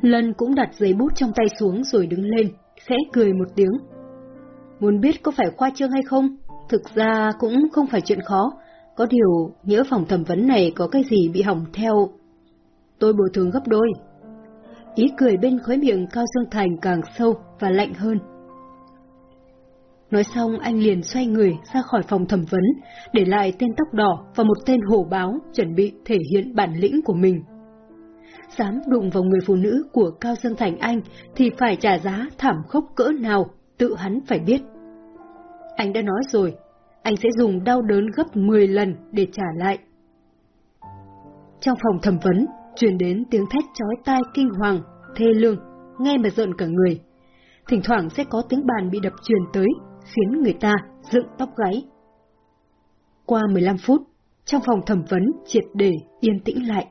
Lân cũng đặt giấy bút trong tay xuống rồi đứng lên, khẽ cười một tiếng. Muốn biết có phải khoa trương hay không? Thực ra cũng không phải chuyện khó, có điều nhớ phòng thẩm vấn này có cái gì bị hỏng theo. Tôi bồi thường gấp đôi. Ý cười bên khóe miệng Cao Dương Thành càng sâu và lạnh hơn. Nói xong anh liền xoay người ra khỏi phòng thẩm vấn, để lại tên tóc đỏ và một tên hổ báo chuẩn bị thể hiện bản lĩnh của mình. Dám đụng vào người phụ nữ của Cao Dương Thành Anh thì phải trả giá thảm khốc cỡ nào, tự hắn phải biết. Anh đã nói rồi, anh sẽ dùng đau đớn gấp 10 lần để trả lại. Trong phòng thẩm vấn, truyền đến tiếng thét chói tai kinh hoàng, thê lương, nghe mà giận cả người. Thỉnh thoảng sẽ có tiếng bàn bị đập truyền tới, khiến người ta dựng tóc gáy. Qua 15 phút, trong phòng thẩm vấn triệt để yên tĩnh lại.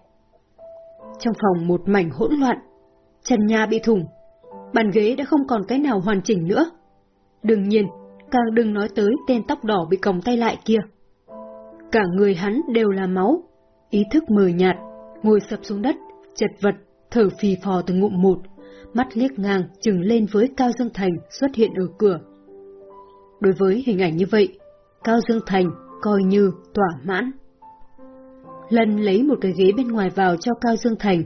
Trong phòng một mảnh hỗn loạn, trần nhà bị thủng, bàn ghế đã không còn cái nào hoàn chỉnh nữa. Đương nhiên, càng đừng nói tới tên tóc đỏ bị còng tay lại kia. Cả người hắn đều là máu, ý thức mờ nhạt, ngồi sập xuống đất, chật vật, thở phì phò từng ngụm một, mắt liếc ngang chừng lên với Cao Dương Thành xuất hiện ở cửa. Đối với hình ảnh như vậy, Cao Dương Thành coi như tỏa mãn. Lần lấy một cái ghế bên ngoài vào cho Cao Dương Thành.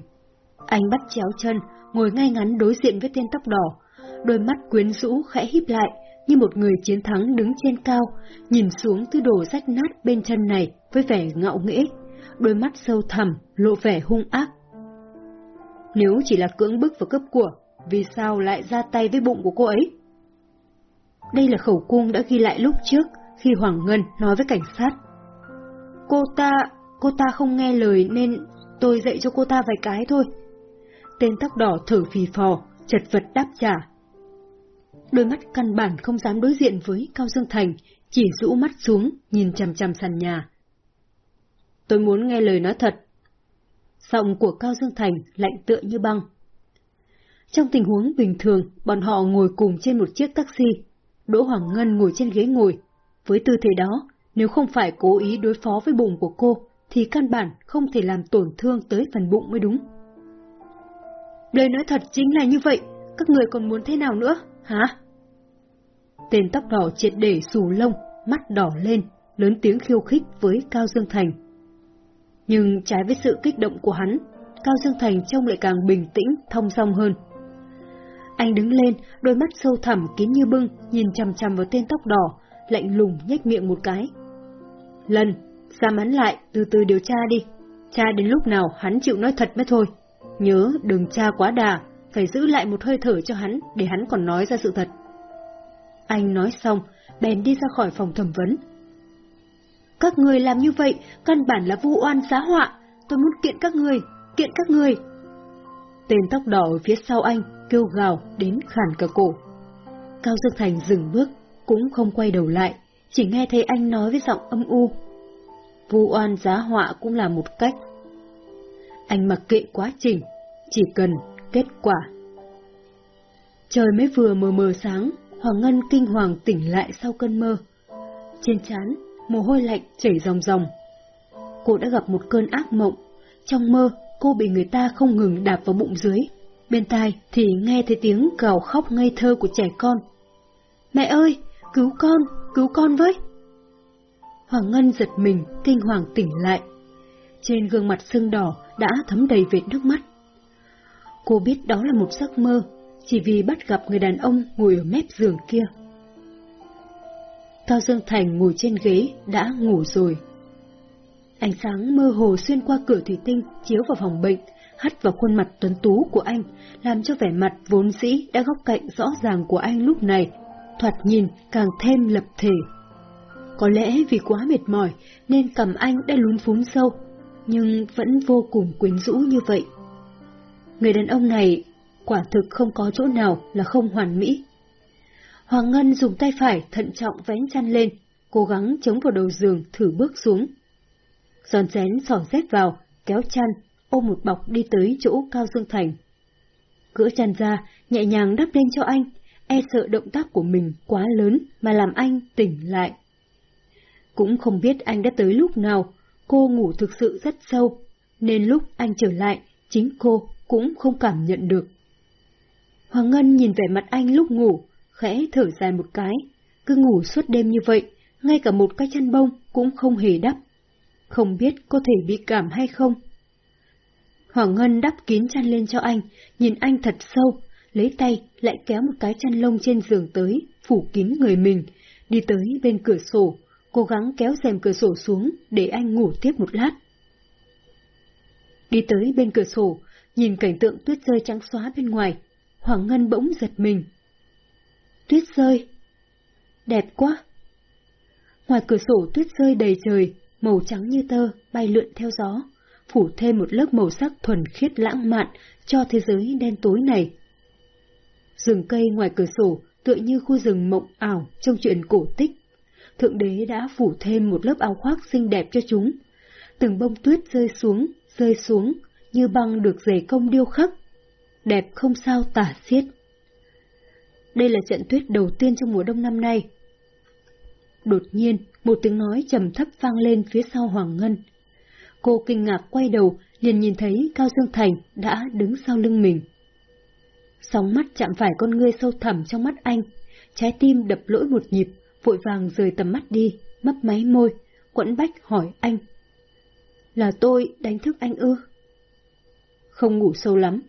Anh bắt chéo chân, ngồi ngay ngắn đối diện với tên tóc đỏ, đôi mắt quyến rũ khẽ híp lại, như một người chiến thắng đứng trên cao, nhìn xuống thứ đồ rách nát bên chân này với vẻ ngạo nghễ, đôi mắt sâu thẳm, lộ vẻ hung ác. Nếu chỉ là cưỡng bức và cấp của, vì sao lại ra tay với bụng của cô ấy? Đây là khẩu cung đã ghi lại lúc trước khi Hoàng Ngân nói với cảnh sát. Cô ta, cô ta không nghe lời nên tôi dạy cho cô ta vài cái thôi. Tên tóc đỏ thở phì phò, chật vật đáp trả. Đôi mắt căn bản không dám đối diện với Cao Dương Thành, chỉ rũ mắt xuống, nhìn chằm chằm sàn nhà. Tôi muốn nghe lời nói thật. Giọng của Cao Dương Thành lạnh tựa như băng. Trong tình huống bình thường, bọn họ ngồi cùng trên một chiếc taxi. Đỗ Hoàng Ngân ngồi trên ghế ngồi. Với tư thế đó, nếu không phải cố ý đối phó với bụng của cô, thì căn bản không thể làm tổn thương tới phần bụng mới đúng. Lời nói thật chính là như vậy, các người còn muốn thế nào nữa, hả? Tên tóc đỏ triệt để xù lông, mắt đỏ lên, lớn tiếng khiêu khích với Cao Dương Thành. Nhưng trái với sự kích động của hắn, Cao Dương Thành trông lại càng bình tĩnh, thông dong hơn. Anh đứng lên, đôi mắt sâu thẳm kín như bưng, nhìn chằm chằm vào tên tóc đỏ, lạnh lùng nhếch miệng một cái. Lần, giam hắn lại, từ từ điều tra đi. Cha đến lúc nào hắn chịu nói thật mới thôi. Nhớ đừng tra quá đà, phải giữ lại một hơi thở cho hắn để hắn còn nói ra sự thật. Anh nói xong, bèn đi ra khỏi phòng thẩm vấn. Các người làm như vậy, căn bản là vu oan giá họa. Tôi muốn kiện các người, kiện các người. Tên tóc đỏ ở phía sau anh kêu gào đến khản cả cổ. Cao Dương Thành dừng bước, cũng không quay đầu lại, chỉ nghe thấy anh nói với giọng âm u. Vu oan giá họa cũng là một cách. Anh mặc kệ quá trình, chỉ cần kết quả. Trời mới vừa mờ mờ sáng, Hoàng Ngân kinh hoàng tỉnh lại sau cơn mơ. Trên trán, mồ hôi lạnh chảy ròng ròng. Cô đã gặp một cơn ác mộng. Trong mơ, cô bị người ta không ngừng đạp vào bụng dưới. Bên tai thì nghe thấy tiếng gào khóc ngây thơ của trẻ con. Mẹ ơi, cứu con, cứu con với! Hoàng Ngân giật mình, kinh hoàng tỉnh lại. Trên gương mặt sưng đỏ đã thấm đầy vệt nước mắt. Cô biết đó là một giấc mơ, chỉ vì bắt gặp người đàn ông ngồi ở mép giường kia. Cao Dương Thành ngồi trên ghế, đã ngủ rồi. Ánh sáng mơ hồ xuyên qua cửa thủy tinh chiếu vào phòng bệnh, hắt vào khuôn mặt tuấn tú của anh, làm cho vẻ mặt vốn dĩ đã góc cạnh rõ ràng của anh lúc này, thoạt nhìn càng thêm lập thể. Có lẽ vì quá mệt mỏi nên cầm anh đã lún phún sâu, nhưng vẫn vô cùng quyến rũ như vậy. Người đàn ông này quả thực không có chỗ nào là không hoàn mỹ. Hoàng Ngân dùng tay phải thận trọng vén chăn lên, cố gắng chống vào đầu giường thử bước xuống. Giòn chén sỏ dép vào, kéo chăn, ôm một bọc đi tới chỗ Cao Dương Thành. Cỡ chăn ra, nhẹ nhàng đắp lên cho anh, e sợ động tác của mình quá lớn mà làm anh tỉnh lại. Cũng không biết anh đã tới lúc nào, cô ngủ thực sự rất sâu, nên lúc anh trở lại, chính cô cũng không cảm nhận được. Hoàng Ngân nhìn vẻ mặt anh lúc ngủ, khẽ thở dài một cái, cứ ngủ suốt đêm như vậy, ngay cả một cái chăn bông cũng không hề đắp. Không biết có thể bị cảm hay không. Hoàng Ngân đắp kín chăn lên cho anh, nhìn anh thật sâu, lấy tay lại kéo một cái chăn lông trên giường tới, phủ kín người mình, đi tới bên cửa sổ, cố gắng kéo rèm cửa sổ xuống để anh ngủ tiếp một lát. Đi tới bên cửa sổ, nhìn cảnh tượng tuyết rơi trắng xóa bên ngoài, Hoàng Ngân bỗng giật mình. Tuyết rơi! Đẹp quá! Ngoài cửa sổ tuyết rơi đầy trời, màu trắng như tơ, bay lượn theo gió, phủ thêm một lớp màu sắc thuần khiết lãng mạn cho thế giới đen tối này. Rừng cây ngoài cửa sổ tựa như khu rừng mộng ảo trong chuyện cổ tích. Thượng đế đã phủ thêm một lớp áo khoác xinh đẹp cho chúng. Từng bông tuyết rơi xuống, rơi xuống, như băng được dày công điêu khắc. Đẹp không sao tả xiết. Đây là trận tuyết đầu tiên trong mùa đông năm nay. Đột nhiên, một tiếng nói trầm thấp vang lên phía sau Hoàng Ngân. Cô kinh ngạc quay đầu, liền nhìn thấy Cao Dương Thành đã đứng sau lưng mình. Sóng mắt chạm phải con ngươi sâu thẳm trong mắt anh, trái tim đập lỗi một nhịp, vội vàng rời tầm mắt đi, mấp máy môi, quẫn bách hỏi anh. Là tôi đánh thức anh ư? Không ngủ sâu lắm.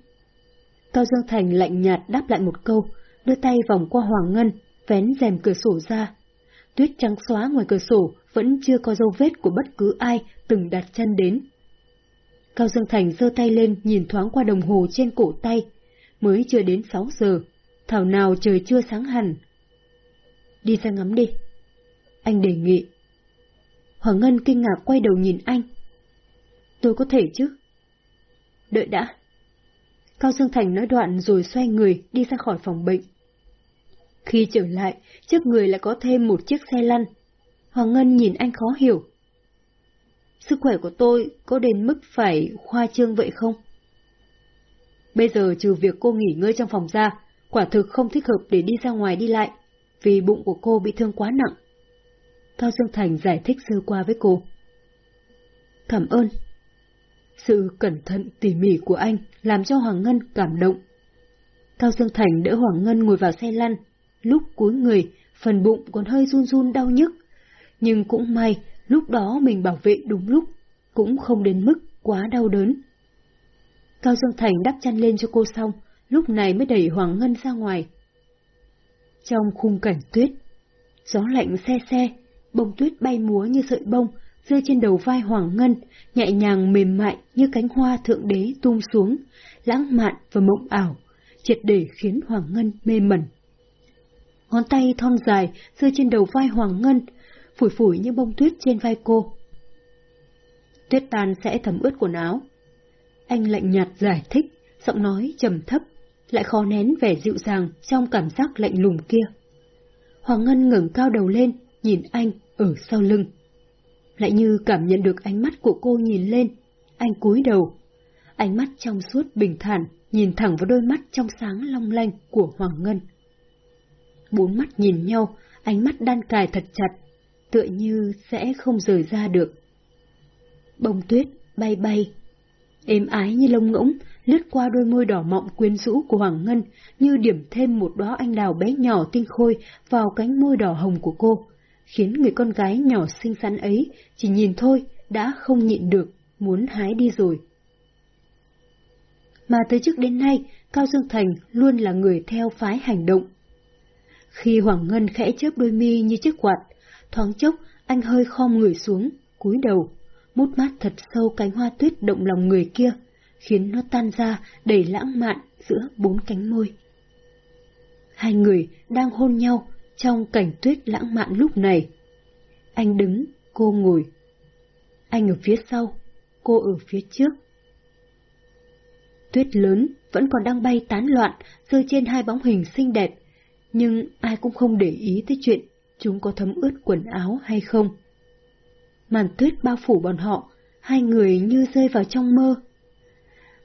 Cao Dương Thành lạnh nhạt đáp lại một câu, đưa tay vòng qua Hoàng Ngân, vén rèm cửa sổ ra. Tuyết trắng xóa ngoài cửa sổ vẫn chưa có dấu vết của bất cứ ai từng đặt chân đến. Cao Dương Thành giơ tay lên nhìn thoáng qua đồng hồ trên cổ tay, mới chưa đến 6 giờ, thảo nào trời chưa sáng hẳn. Đi ra ngắm đi. Anh đề nghị. Hoàng Ngân kinh ngạc quay đầu nhìn anh. Tôi có thể chứ? Đợi đã. Cao Dương Thành nói đoạn rồi xoay người đi ra khỏi phòng bệnh. Khi trở lại, trước người lại có thêm một chiếc xe lăn. Hoàng Ngân nhìn anh khó hiểu. Sức khỏe của tôi có đến mức phải khoa trương vậy không? Bây giờ trừ việc cô nghỉ ngơi trong phòng ra, quả thực không thích hợp để đi ra ngoài đi lại, vì bụng của cô bị thương quá nặng. Cao Dương Thành giải thích sơ qua với cô. Cảm ơn. Sự cẩn thận tỉ mỉ của anh làm cho Hoàng Ngân cảm động. Cao Dương Thành đỡ Hoàng Ngân ngồi vào xe lăn, lúc cúi người, phần bụng còn hơi run run đau nhức. Nhưng cũng may, lúc đó mình bảo vệ đúng lúc, cũng không đến mức quá đau đớn. Cao Dương Thành đắp chăn lên cho cô xong, lúc này mới đẩy Hoàng Ngân ra ngoài. Trong khung cảnh tuyết, gió lạnh xe xe, bông tuyết bay múa như sợi bông, rơi trên đầu vai Hoàng Ngân, nhẹ nhàng mềm mại như cánh hoa thượng đế tung xuống, lãng mạn và mộng ảo, triệt để khiến Hoàng Ngân mê mẩn. Ngón tay thon dài rơi trên đầu vai Hoàng Ngân, phủi phủi như bông tuyết trên vai cô. Tuyết tan sẽ thấm ướt quần áo, anh lạnh nhạt giải thích, giọng nói trầm thấp, lại khó nén vẻ dịu dàng trong cảm giác lạnh lùng kia. Hoàng Ngân ngẩng cao đầu lên, nhìn anh ở sau lưng. Lại như cảm nhận được ánh mắt của cô nhìn lên, anh cúi đầu. Ánh mắt trong suốt bình thản, nhìn thẳng vào đôi mắt trong sáng long lanh của Hoàng Ngân. Bốn mắt nhìn nhau, ánh mắt đan cài thật chặt, tựa như sẽ không rời ra được. Bông tuyết bay bay êm ái như lông ngỗng, lướt qua đôi môi đỏ mọng quyến rũ của Hoàng Ngân, như điểm thêm một đóa anh đào bé nhỏ tinh khôi vào cánh môi đỏ hồng của cô, khiến người con gái nhỏ xinh xắn ấy chỉ nhìn thôi đã không nhịn được, muốn hái đi rồi. Mà tới trước đến nay, Cao Dương Thành luôn là người theo phái hành động. Khi Hoàng Ngân khẽ chớp đôi mi như chiếc quạt, thoáng chốc anh hơi khom người xuống, cúi đầu, mút mát thật sâu cánh hoa tuyết động lòng người kia, khiến nó tan ra đầy lãng mạn giữa bốn cánh môi. Hai người đang hôn nhau trong cảnh tuyết lãng mạn lúc này. Anh đứng, cô ngồi. Anh ở phía sau, cô ở phía trước. Tuyết lớn vẫn còn đang bay tán loạn, rơi trên hai bóng hình xinh đẹp, nhưng ai cũng không để ý tới chuyện chúng có thấm ướt quần áo hay không màn tuyết bao phủ bọn họ, hai người như rơi vào trong mơ.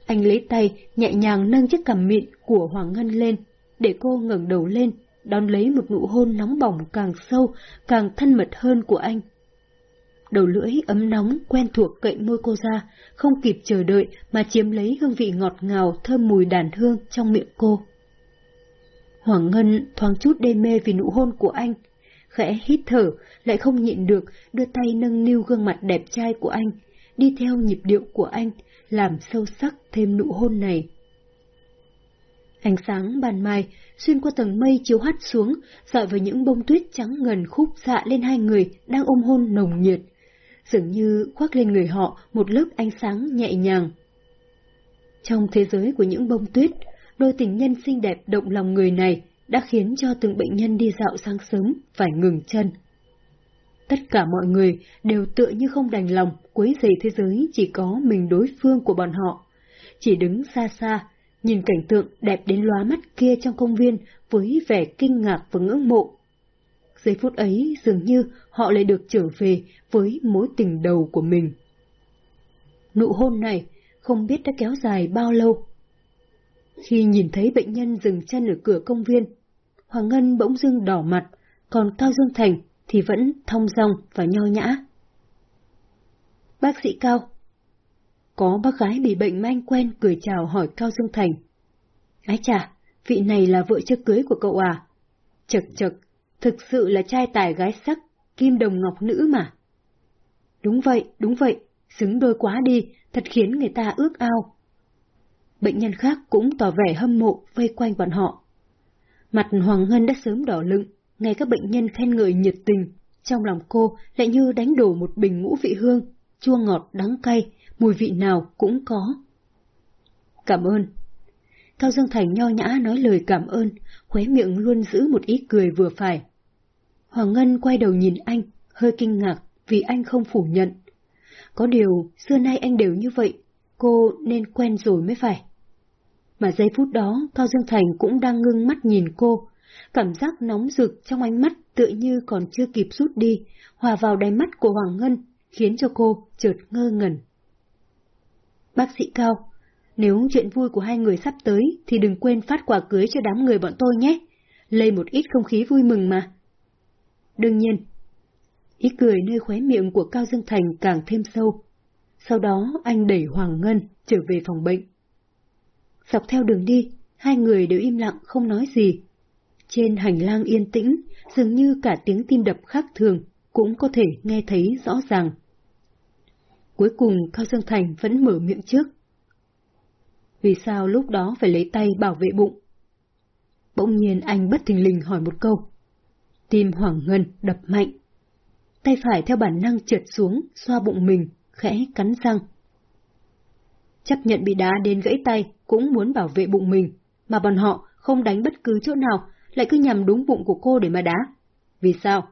Anh lấy tay nhẹ nhàng nâng chiếc cằm mịn của Hoàng Ngân lên, để cô ngẩng đầu lên, đón lấy một nụ hôn nóng bỏng càng sâu, càng thân mật hơn của anh. đầu lưỡi ấm nóng quen thuộc cậy môi cô ra, không kịp chờ đợi mà chiếm lấy hương vị ngọt ngào thơm mùi đàn hương trong miệng cô. Hoàng Ngân thoáng chút đê mê vì nụ hôn của anh, khẽ hít thở, lại không nhịn được, đưa tay nâng niu gương mặt đẹp trai của anh, đi theo nhịp điệu của anh, làm sâu sắc thêm nụ hôn này. Ánh sáng ban mai xuyên qua tầng mây chiếu hắt xuống, dọi vào những bông tuyết trắng ngần khúc dạ lên hai người đang ôm hôn nồng nhiệt, dường như khoác lên người họ một lớp ánh sáng nhẹ nhàng. Trong thế giới của những bông tuyết, đôi tình nhân xinh đẹp động lòng người này đã khiến cho từng bệnh nhân đi dạo sáng sớm phải ngừng chân. Tất cả mọi người đều tựa như không đành lòng quấy rầy thế giới chỉ có mình đối phương của bọn họ. Chỉ đứng xa xa, nhìn cảnh tượng đẹp đến lóa mắt kia trong công viên với vẻ kinh ngạc và ngưỡng mộ. Giây phút ấy dường như họ lại được trở về với mối tình đầu của mình. Nụ hôn này không biết đã kéo dài bao lâu. Khi nhìn thấy bệnh nhân dừng chân ở cửa công viên, Hoàng Ngân bỗng dưng đỏ mặt, còn Cao Dương Thành thì vẫn thông dong và nho nhã. Bác sĩ Cao Có bác gái bị bệnh manh quen cười chào hỏi Cao Dương Thành. Ái chà, vị này là vợ chưa cưới của cậu à? Chật chật, thực sự là trai tài gái sắc, kim đồng ngọc nữ mà. Đúng vậy, đúng vậy, xứng đôi quá đi, thật khiến người ta ước ao. Bệnh nhân khác cũng tỏ vẻ hâm mộ vây quanh bọn họ. Mặt Hoàng Ngân đã sớm đỏ lựng, nghe các bệnh nhân khen ngợi nhiệt tình, trong lòng cô lại như đánh đổ một bình ngũ vị hương, chua ngọt đắng cay, mùi vị nào cũng có. Cảm ơn. Cao Dương Thành nho nhã nói lời cảm ơn, khóe miệng luôn giữ một ý cười vừa phải. Hoàng Ngân quay đầu nhìn anh, hơi kinh ngạc vì anh không phủ nhận. Có điều, xưa nay anh đều như vậy, cô nên quen rồi mới phải. Mà giây phút đó, Cao Dương Thành cũng đang ngưng mắt nhìn cô, Cảm giác nóng rực trong ánh mắt tựa như còn chưa kịp rút đi, hòa vào đáy mắt của Hoàng Ngân, khiến cho cô chợt ngơ ngẩn. Bác sĩ Cao, nếu chuyện vui của hai người sắp tới thì đừng quên phát quà cưới cho đám người bọn tôi nhé, lây một ít không khí vui mừng mà. Đương nhiên, ý cười nơi khóe miệng của Cao Dương Thành càng thêm sâu. Sau đó anh đẩy Hoàng Ngân trở về phòng bệnh. Dọc theo đường đi, hai người đều im lặng không nói gì, trên hành lang yên tĩnh, dường như cả tiếng tim đập khác thường cũng có thể nghe thấy rõ ràng. Cuối cùng Cao Dương Thành vẫn mở miệng trước. Vì sao lúc đó phải lấy tay bảo vệ bụng? Bỗng nhiên anh bất thình lình hỏi một câu. Tim Hoàng Ngân đập mạnh. Tay phải theo bản năng trượt xuống, xoa bụng mình, khẽ cắn răng. Chấp nhận bị đá đến gãy tay, cũng muốn bảo vệ bụng mình, mà bọn họ không đánh bất cứ chỗ nào lại cứ nhằm đúng bụng của cô để mà đá. Vì sao?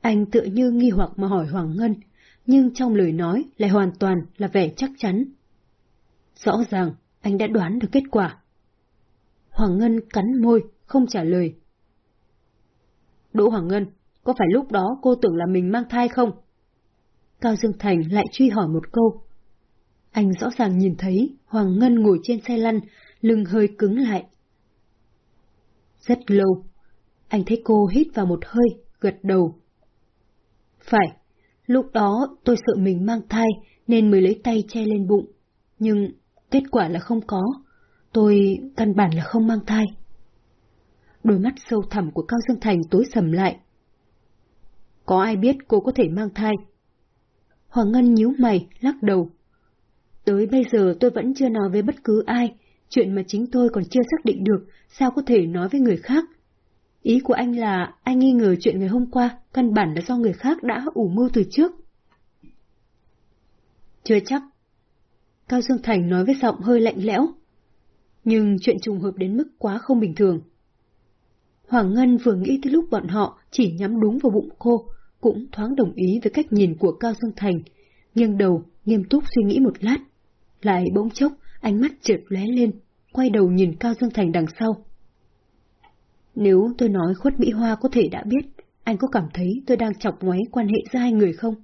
Anh tựa như nghi hoặc mà hỏi Hoàng Ngân, nhưng trong lời nói lại hoàn toàn là vẻ chắc chắn. Rõ ràng, anh đã đoán được kết quả. Hoàng Ngân cắn môi, không trả lời. Đỗ Hoàng Ngân, có phải lúc đó cô tưởng là mình mang thai không? Cao Dương Thành lại truy hỏi một câu. Anh rõ ràng nhìn thấy Hoàng Ngân ngồi trên xe lăn, lưng hơi cứng lại, rất lâu. Anh thấy cô hít vào một hơi, gật đầu. Phải, lúc đó tôi sợ mình mang thai nên mới lấy tay che lên bụng. Nhưng kết quả là không có. Tôi căn bản là không mang thai. Đôi mắt sâu thẳm của Cao Dương Thành tối sầm lại. Có ai biết cô có thể mang thai? Hoàng Ngân nhíu mày, lắc đầu. Tới bây giờ tôi vẫn chưa nói với bất cứ ai, chuyện mà chính tôi còn chưa xác định được, sao có thể nói với người khác? Ý của anh là anh nghi ngờ chuyện ngày hôm qua, căn bản là do người khác đã ủ mưu từ trước. Chưa chắc. Cao Dương Thành nói với giọng hơi lạnh lẽo. Nhưng chuyện trùng hợp đến mức quá không bình thường. Hoàng Ngân vừa nghĩ tới lúc bọn họ chỉ nhắm đúng vào bụng cô, cũng thoáng đồng ý với cách nhìn của Cao Dương Thành, nghiêng đầu, nghiêm túc suy nghĩ một lát. Lại bỗng chốc, ánh mắt chợt lóe lên, quay đầu nhìn Cao Dương Thành đằng sau. Nếu tôi nói khuất Mỹ Hoa có thể đã biết, anh có cảm thấy tôi đang chọc ngoáy quan hệ giữa hai người không?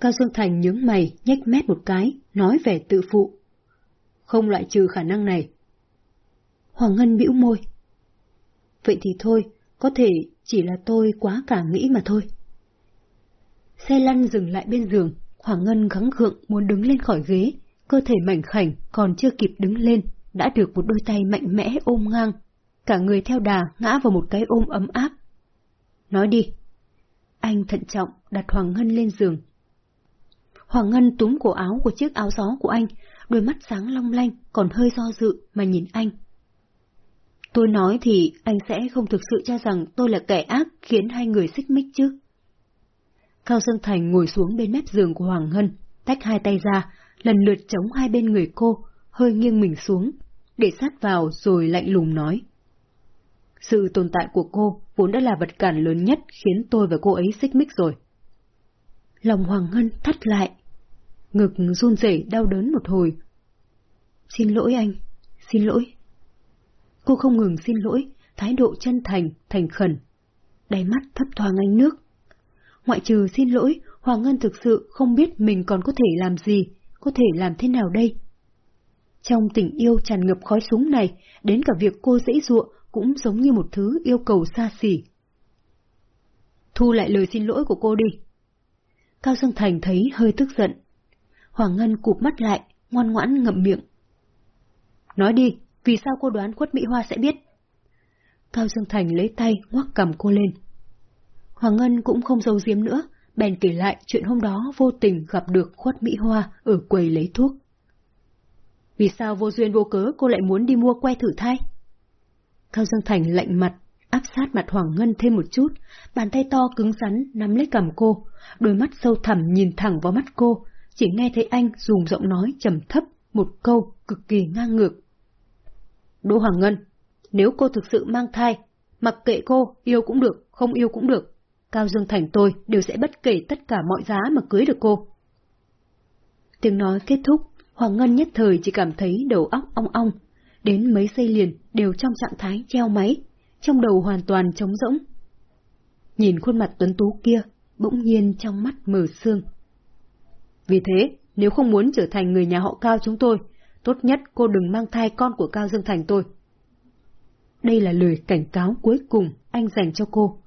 Cao Dương Thành nhướng mày, nhếch mép một cái, nói vẻ tự phụ. Không loại trừ khả năng này. Hoàng Ngân bĩu môi. Vậy thì thôi, có thể chỉ là tôi quá cả nghĩ mà thôi. Xe lăn dừng lại bên giường, Hoàng Ngân gắng gượng muốn đứng lên khỏi ghế, cơ thể mảnh khảnh còn chưa kịp đứng lên, đã được một đôi tay mạnh mẽ ôm ngang. Cả người theo đà ngã vào một cái ôm ấm áp. Nói đi. Anh thận trọng đặt Hoàng Ngân lên giường. Hoàng Ngân túm cổ áo của chiếc áo gió của anh, đôi mắt sáng long lanh, còn hơi do dự mà nhìn anh. Tôi nói thì anh sẽ không thực sự cho rằng tôi là kẻ ác khiến hai người xích mích chứ. Cao sơn Thành ngồi xuống bên mép giường của Hoàng Ngân, tách hai tay ra, lần lượt chống hai bên người cô, hơi nghiêng mình xuống, để sát vào rồi lạnh lùng nói. Sự tồn tại của cô vốn đã là vật cản lớn nhất khiến tôi và cô ấy xích mích rồi. Lòng Hoàng Ngân thắt lại, ngực run rẩy đau đớn một hồi. Xin lỗi anh, xin lỗi. Cô không ngừng xin lỗi, thái độ chân thành, thành khẩn. Đáy mắt thấp thoáng ánh nước. Ngoại trừ xin lỗi, Hoàng Ngân thực sự không biết mình còn có thể làm gì, có thể làm thế nào đây. Trong tình yêu tràn ngập khói súng này, đến cả việc cô dễ dụa cũng giống như một thứ yêu cầu xa xỉ. Thu lại lời xin lỗi của cô đi. Cao Dương Thành thấy hơi tức giận. Hoàng Ngân cụp mắt lại, ngoan ngoãn ngậm miệng. Nói đi, vì sao cô đoán khuất Mỹ Hoa sẽ biết? Cao Dương Thành lấy tay ngoắc cầm cô lên. Hoàng Ngân cũng không giấu giếm nữa, bèn kể lại chuyện hôm đó vô tình gặp được khuất Mỹ Hoa ở quầy lấy thuốc. Vì sao vô duyên vô cớ cô lại muốn đi mua que thử thai? Cao Dương Thành lạnh mặt, áp sát mặt Hoàng Ngân thêm một chút, bàn tay to cứng rắn nắm lấy cầm cô, đôi mắt sâu thẳm nhìn thẳng vào mắt cô, chỉ nghe thấy anh dùng giọng nói trầm thấp một câu cực kỳ ngang ngược. Đỗ Hoàng Ngân, nếu cô thực sự mang thai, mặc kệ cô, yêu cũng được, không yêu cũng được, Cao Dương Thành tôi đều sẽ bất kể tất cả mọi giá mà cưới được cô. Tiếng nói kết thúc, Hoàng Ngân nhất thời chỉ cảm thấy đầu óc ong ong, đến mấy giây liền đều trong trạng thái treo máy, trong đầu hoàn toàn trống rỗng. Nhìn khuôn mặt tuấn tú kia, bỗng nhiên trong mắt mờ sương. Vì thế, nếu không muốn trở thành người nhà họ Cao chúng tôi, tốt nhất cô đừng mang thai con của Cao Dương Thành tôi. Đây là lời cảnh cáo cuối cùng anh dành cho cô.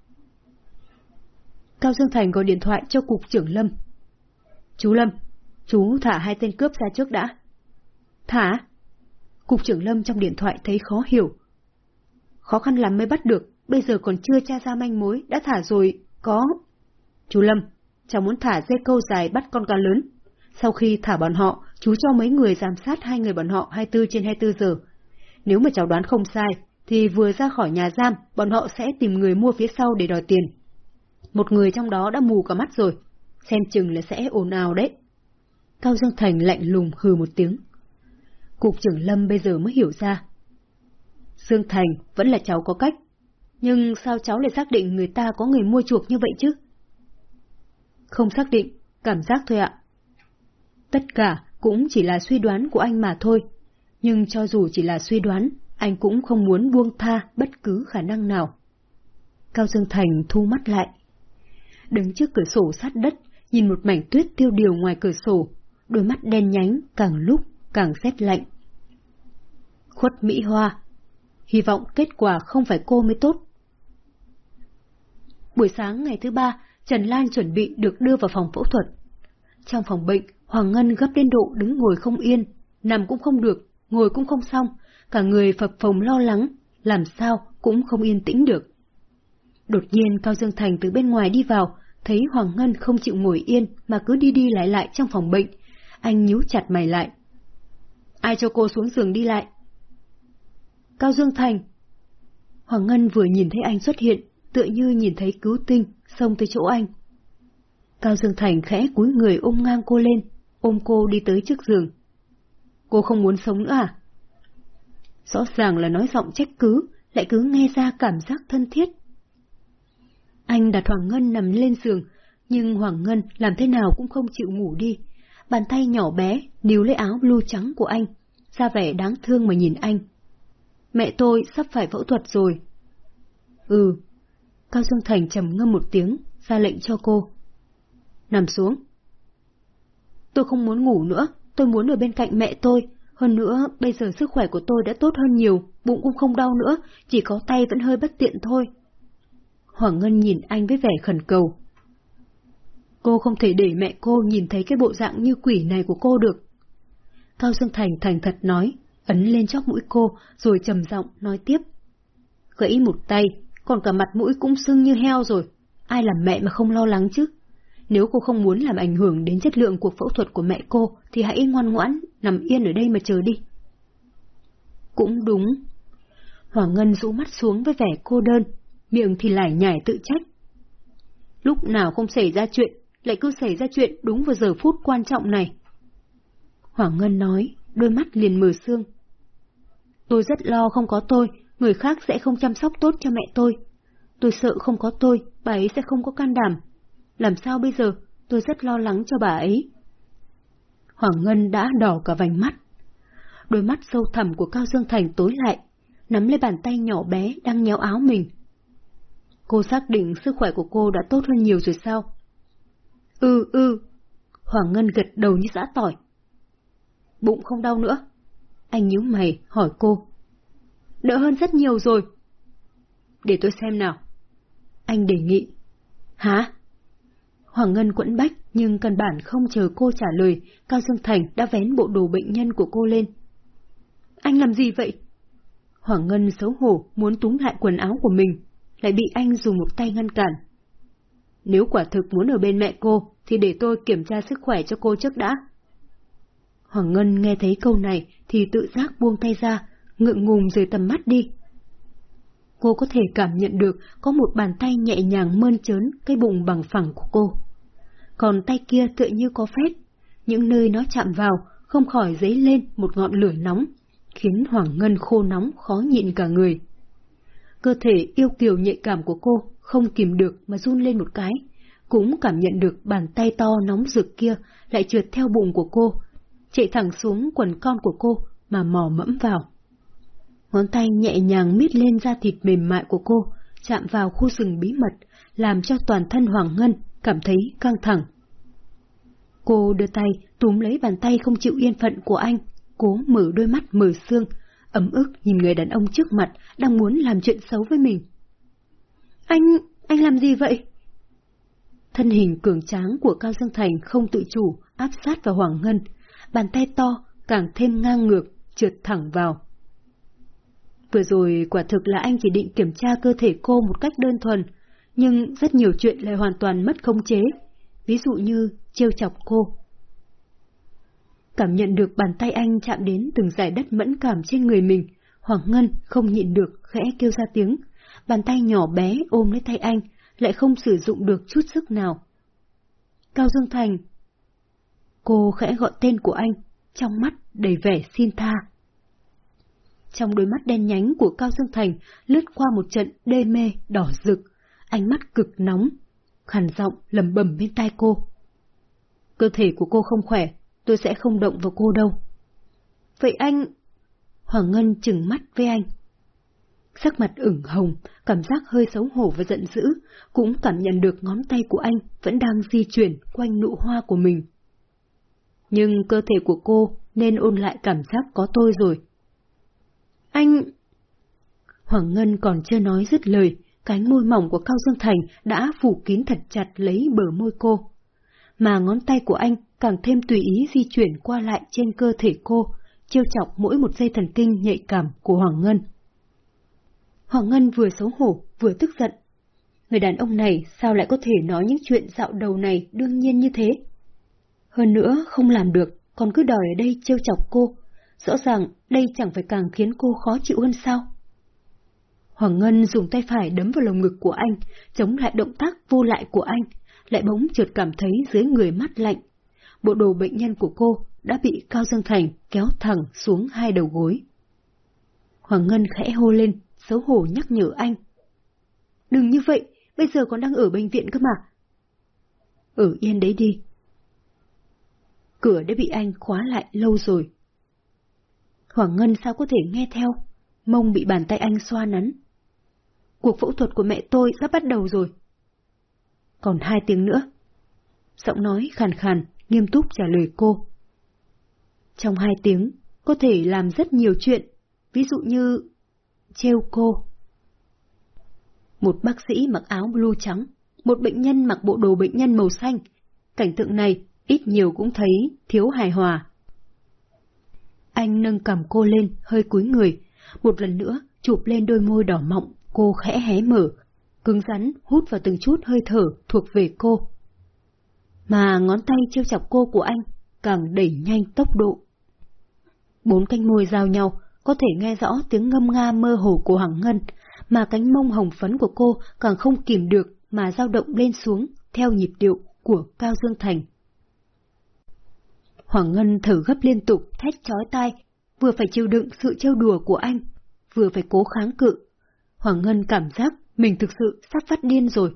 Cao Dương Thành gọi điện thoại cho cục trưởng Lâm. Chú Lâm, chú thả hai tên cướp ra trước đã. Thả? Cục trưởng Lâm trong điện thoại thấy khó hiểu. Khó khăn lắm mới bắt được, bây giờ còn chưa tra ra manh mối, đã thả rồi, có... Chú Lâm, cháu muốn thả dây câu dài bắt con cá lớn. Sau khi thả bọn họ, chú cho mấy người giám sát hai người bọn họ 24 trên 24 giờ. Nếu mà cháu đoán không sai, thì vừa ra khỏi nhà giam, bọn họ sẽ tìm người mua phía sau để đòi tiền. Một người trong đó đã mù cả mắt rồi, xem chừng là sẽ ồn ào đấy. Cao Dương Thành lạnh lùng hừ một tiếng. Cục trưởng Lâm bây giờ mới hiểu ra. Dương Thành vẫn là cháu có cách, nhưng sao cháu lại xác định người ta có người mua chuộc như vậy chứ? Không xác định, cảm giác thôi ạ. Tất cả cũng chỉ là suy đoán của anh mà thôi, nhưng cho dù chỉ là suy đoán, anh cũng không muốn buông tha bất cứ khả năng nào. Cao Dương Thành thu mắt lại. Đứng trước cửa sổ sát đất, nhìn một mảnh tuyết tiêu điều ngoài cửa sổ, đôi mắt đen nhánh càng lúc càng rét lạnh. Khuất Mỹ Hoa Hy vọng kết quả không phải cô mới tốt. Buổi sáng ngày thứ ba, Trần Lan chuẩn bị được đưa vào phòng phẫu thuật. Trong phòng bệnh, Hoàng Ngân gấp đến độ đứng ngồi không yên, nằm cũng không được, ngồi cũng không xong, cả người phập phồng lo lắng, làm sao cũng không yên tĩnh được. Đột nhiên Cao Dương Thành từ bên ngoài đi vào, thấy Hoàng Ngân không chịu ngồi yên mà cứ đi đi lại lại trong phòng bệnh. Anh nhíu chặt mày lại. Ai cho cô xuống giường đi lại? Cao Dương Thành. Hoàng Ngân vừa nhìn thấy anh xuất hiện, tựa như nhìn thấy cứu tinh, xông tới chỗ anh. Cao Dương Thành khẽ cúi người ôm ngang cô lên, ôm cô đi tới trước giường. Cô không muốn sống nữa à? Rõ ràng là nói giọng trách cứ, lại cứ nghe ra cảm giác thân thiết. Anh đặt Hoàng Ngân nằm lên giường, nhưng Hoàng Ngân làm thế nào cũng không chịu ngủ đi. Bàn tay nhỏ bé níu lấy áo blue trắng của anh, ra vẻ đáng thương mà nhìn anh. Mẹ tôi sắp phải phẫu thuật rồi. Ừ. Cao Dương Thành trầm ngâm một tiếng, ra lệnh cho cô. Nằm xuống. Tôi không muốn ngủ nữa, tôi muốn ở bên cạnh mẹ tôi. Hơn nữa, bây giờ sức khỏe của tôi đã tốt hơn nhiều, bụng cũng không đau nữa, chỉ có tay vẫn hơi bất tiện thôi. Hoàng Ngân nhìn anh với vẻ khẩn cầu. Cô không thể để mẹ cô nhìn thấy cái bộ dạng như quỷ này của cô được. Cao Dương Thành thành thật nói, ấn lên chóc mũi cô, rồi trầm giọng nói tiếp. Gãy một tay, còn cả mặt mũi cũng sưng như heo rồi. Ai làm mẹ mà không lo lắng chứ? Nếu cô không muốn làm ảnh hưởng đến chất lượng cuộc phẫu thuật của mẹ cô, thì hãy ngoan ngoãn, nằm yên ở đây mà chờ đi. Cũng đúng. Hoàng Ngân rũ mắt xuống với vẻ cô đơn, miệng thì lải nhải tự trách. Lúc nào không xảy ra chuyện, lại cứ xảy ra chuyện đúng vào giờ phút quan trọng này. Hoàng Ngân nói, đôi mắt liền mờ sương. Tôi rất lo không có tôi, người khác sẽ không chăm sóc tốt cho mẹ tôi. Tôi sợ không có tôi, bà ấy sẽ không có can đảm. Làm sao bây giờ? Tôi rất lo lắng cho bà ấy. Hoàng Ngân đã đỏ cả vành mắt. Đôi mắt sâu thẳm của Cao Dương Thành tối lại, nắm lấy bàn tay nhỏ bé đang nhéo áo mình. Cô xác định sức khỏe của cô đã tốt hơn nhiều rồi sao? Ừ, ừ. Hoàng Ngân gật đầu như giã tỏi. Bụng không đau nữa. Anh nhíu mày, hỏi cô. Đỡ hơn rất nhiều rồi. Để tôi xem nào. Anh đề nghị. Hả? Hoàng Ngân quẫn bách, nhưng căn bản không chờ cô trả lời, Cao Dương Thành đã vén bộ đồ bệnh nhân của cô lên. Anh làm gì vậy? Hoàng Ngân xấu hổ muốn túm lại quần áo của mình, lại bị anh dùng một tay ngăn cản. Nếu quả thực muốn ở bên mẹ cô, thì để tôi kiểm tra sức khỏe cho cô trước đã. Hoàng Ngân nghe thấy câu này thì tự giác buông tay ra, ngượng ngùng rời tầm mắt đi. Cô có thể cảm nhận được có một bàn tay nhẹ nhàng mơn trớn cái bụng bằng phẳng của cô. Còn tay kia tựa như có phép, những nơi nó chạm vào không khỏi dấy lên một ngọn lửa nóng, khiến Hoàng Ngân khô nóng khó nhịn cả người. Cơ thể yêu kiều nhạy cảm của cô không kìm được mà run lên một cái, cũng cảm nhận được bàn tay to nóng rực kia lại trượt theo bụng của cô, chạy thẳng xuống quần con của cô mà mò mẫm vào. Ngón tay nhẹ nhàng mít lên da thịt mềm mại của cô, chạm vào khu rừng bí mật, làm cho toàn thân Hoàng Ngân cảm thấy căng thẳng. Cô đưa tay túm lấy bàn tay không chịu yên phận của anh, cố mở đôi mắt mở xương, ấm ức nhìn người đàn ông trước mặt đang muốn làm chuyện xấu với mình. Anh, anh làm gì vậy? Thân hình cường tráng của Cao Dương Thành không tự chủ, áp sát vào Hoàng Ngân, bàn tay to càng thêm ngang ngược, trượt thẳng vào. Vừa rồi quả thực là anh chỉ định kiểm tra cơ thể cô một cách đơn thuần, nhưng rất nhiều chuyện lại hoàn toàn mất khống chế, ví dụ như trêu chọc cô. Cảm nhận được bàn tay anh chạm đến từng giải đất mẫn cảm trên người mình, Hoàng Ngân không nhịn được khẽ kêu ra tiếng, bàn tay nhỏ bé ôm lấy tay anh, lại không sử dụng được chút sức nào. Cao Dương Thành Cô khẽ gọi tên của anh, trong mắt đầy vẻ xin tha. Trong đôi mắt đen nhánh của Cao Dương Thành lướt qua một trận đê mê đỏ rực, ánh mắt cực nóng, khàn giọng lầm bầm bên tai cô. Cơ thể của cô không khỏe, tôi sẽ không động vào cô đâu. Vậy anh... Hoàng Ngân chừng mắt với anh. Sắc mặt ửng hồng, cảm giác hơi xấu hổ và giận dữ, cũng cảm nhận được ngón tay của anh vẫn đang di chuyển quanh nụ hoa của mình. Nhưng cơ thể của cô nên ôn lại cảm giác có tôi rồi. Anh... Hoàng Ngân còn chưa nói dứt lời, cánh môi mỏng của Cao Dương Thành đã phủ kín thật chặt lấy bờ môi cô. Mà ngón tay của anh càng thêm tùy ý di chuyển qua lại trên cơ thể cô, chiêu chọc mỗi một dây thần kinh nhạy cảm của Hoàng Ngân. Hoàng Ngân vừa xấu hổ, vừa tức giận. Người đàn ông này sao lại có thể nói những chuyện dạo đầu này đương nhiên như thế? Hơn nữa, không làm được, còn cứ đòi ở đây trêu chọc cô. Rõ ràng, đây chẳng phải càng khiến cô khó chịu hơn sao? Hoàng Ngân dùng tay phải đấm vào lồng ngực của anh, chống lại động tác vô lại của anh, lại bỗng chợt cảm thấy dưới người mắt lạnh. Bộ đồ bệnh nhân của cô đã bị Cao Dương Thành kéo thẳng xuống hai đầu gối. Hoàng Ngân khẽ hô lên, xấu hổ nhắc nhở anh. Đừng như vậy, bây giờ còn đang ở bệnh viện cơ mà. Ở yên đấy đi. Cửa đã bị anh khóa lại lâu rồi. Hoàng Ngân sao có thể nghe theo, mông bị bàn tay anh xoa nắn. Cuộc phẫu thuật của mẹ tôi sắp bắt đầu rồi. Còn hai tiếng nữa. Giọng nói khàn khàn, nghiêm túc trả lời cô. Trong hai tiếng, có thể làm rất nhiều chuyện, ví dụ như trêu cô. Một bác sĩ mặc áo blue trắng, một bệnh nhân mặc bộ đồ bệnh nhân màu xanh, cảnh tượng này ít nhiều cũng thấy thiếu hài hòa. Anh nâng cầm cô lên, hơi cúi người, một lần nữa chụp lên đôi môi đỏ mọng, cô khẽ hé mở, cứng rắn hút vào từng chút hơi thở thuộc về cô. Mà ngón tay trêu chọc cô của anh càng đẩy nhanh tốc độ. Bốn cánh môi giao nhau, có thể nghe rõ tiếng ngâm nga mơ hồ của Hoàng Ngân, mà cánh mông hồng phấn của cô càng không kìm được mà dao động lên xuống theo nhịp điệu của Cao Dương Thành. Hoàng Ngân thở gấp liên tục, thét chói tai, vừa phải chịu đựng sự trêu đùa của anh, vừa phải cố kháng cự. Hoàng Ngân cảm giác mình thực sự sắp phát điên rồi.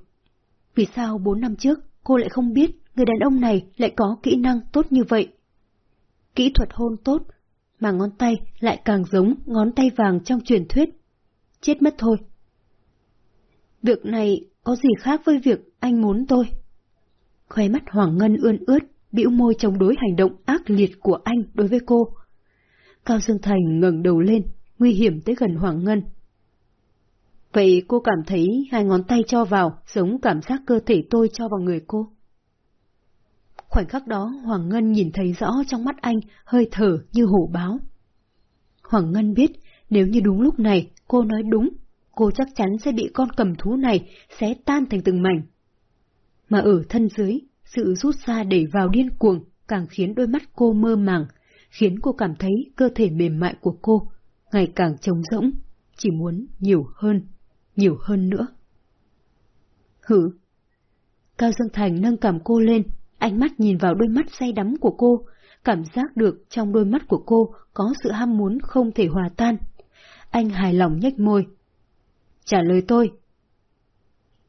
Vì sao bốn năm trước cô lại không biết người đàn ông này lại có kỹ năng tốt như vậy? Kỹ thuật hôn tốt, mà ngón tay lại càng giống ngón tay vàng trong truyền thuyết. Chết mất thôi. Việc này có gì khác với việc anh muốn tôi? Khóe mắt Hoàng Ngân ươn ướt, bĩu môi chống đối hành động ác liệt của anh đối với cô. Cao Dương Thành ngẩng đầu lên, nguy hiểm tới gần Hoàng Ngân. Vậy cô cảm thấy hai ngón tay cho vào giống cảm giác cơ thể tôi cho vào người cô? Khoảnh khắc đó Hoàng Ngân nhìn thấy rõ trong mắt anh hơi thở như hổ báo. Hoàng Ngân biết nếu như đúng lúc này cô nói đúng, cô chắc chắn sẽ bị con cầm thú này xé tan thành từng mảnh. Mà ở thân dưới, sự rút ra để vào điên cuồng càng khiến đôi mắt cô mơ màng, khiến cô cảm thấy cơ thể mềm mại của cô ngày càng trống rỗng, chỉ muốn nhiều hơn, nhiều hơn nữa. Hử! Cao Dương Thành nâng cầm cô lên, ánh mắt nhìn vào đôi mắt say đắm của cô, cảm giác được trong đôi mắt của cô có sự ham muốn không thể hòa tan. Anh hài lòng nhếch môi. Trả lời tôi.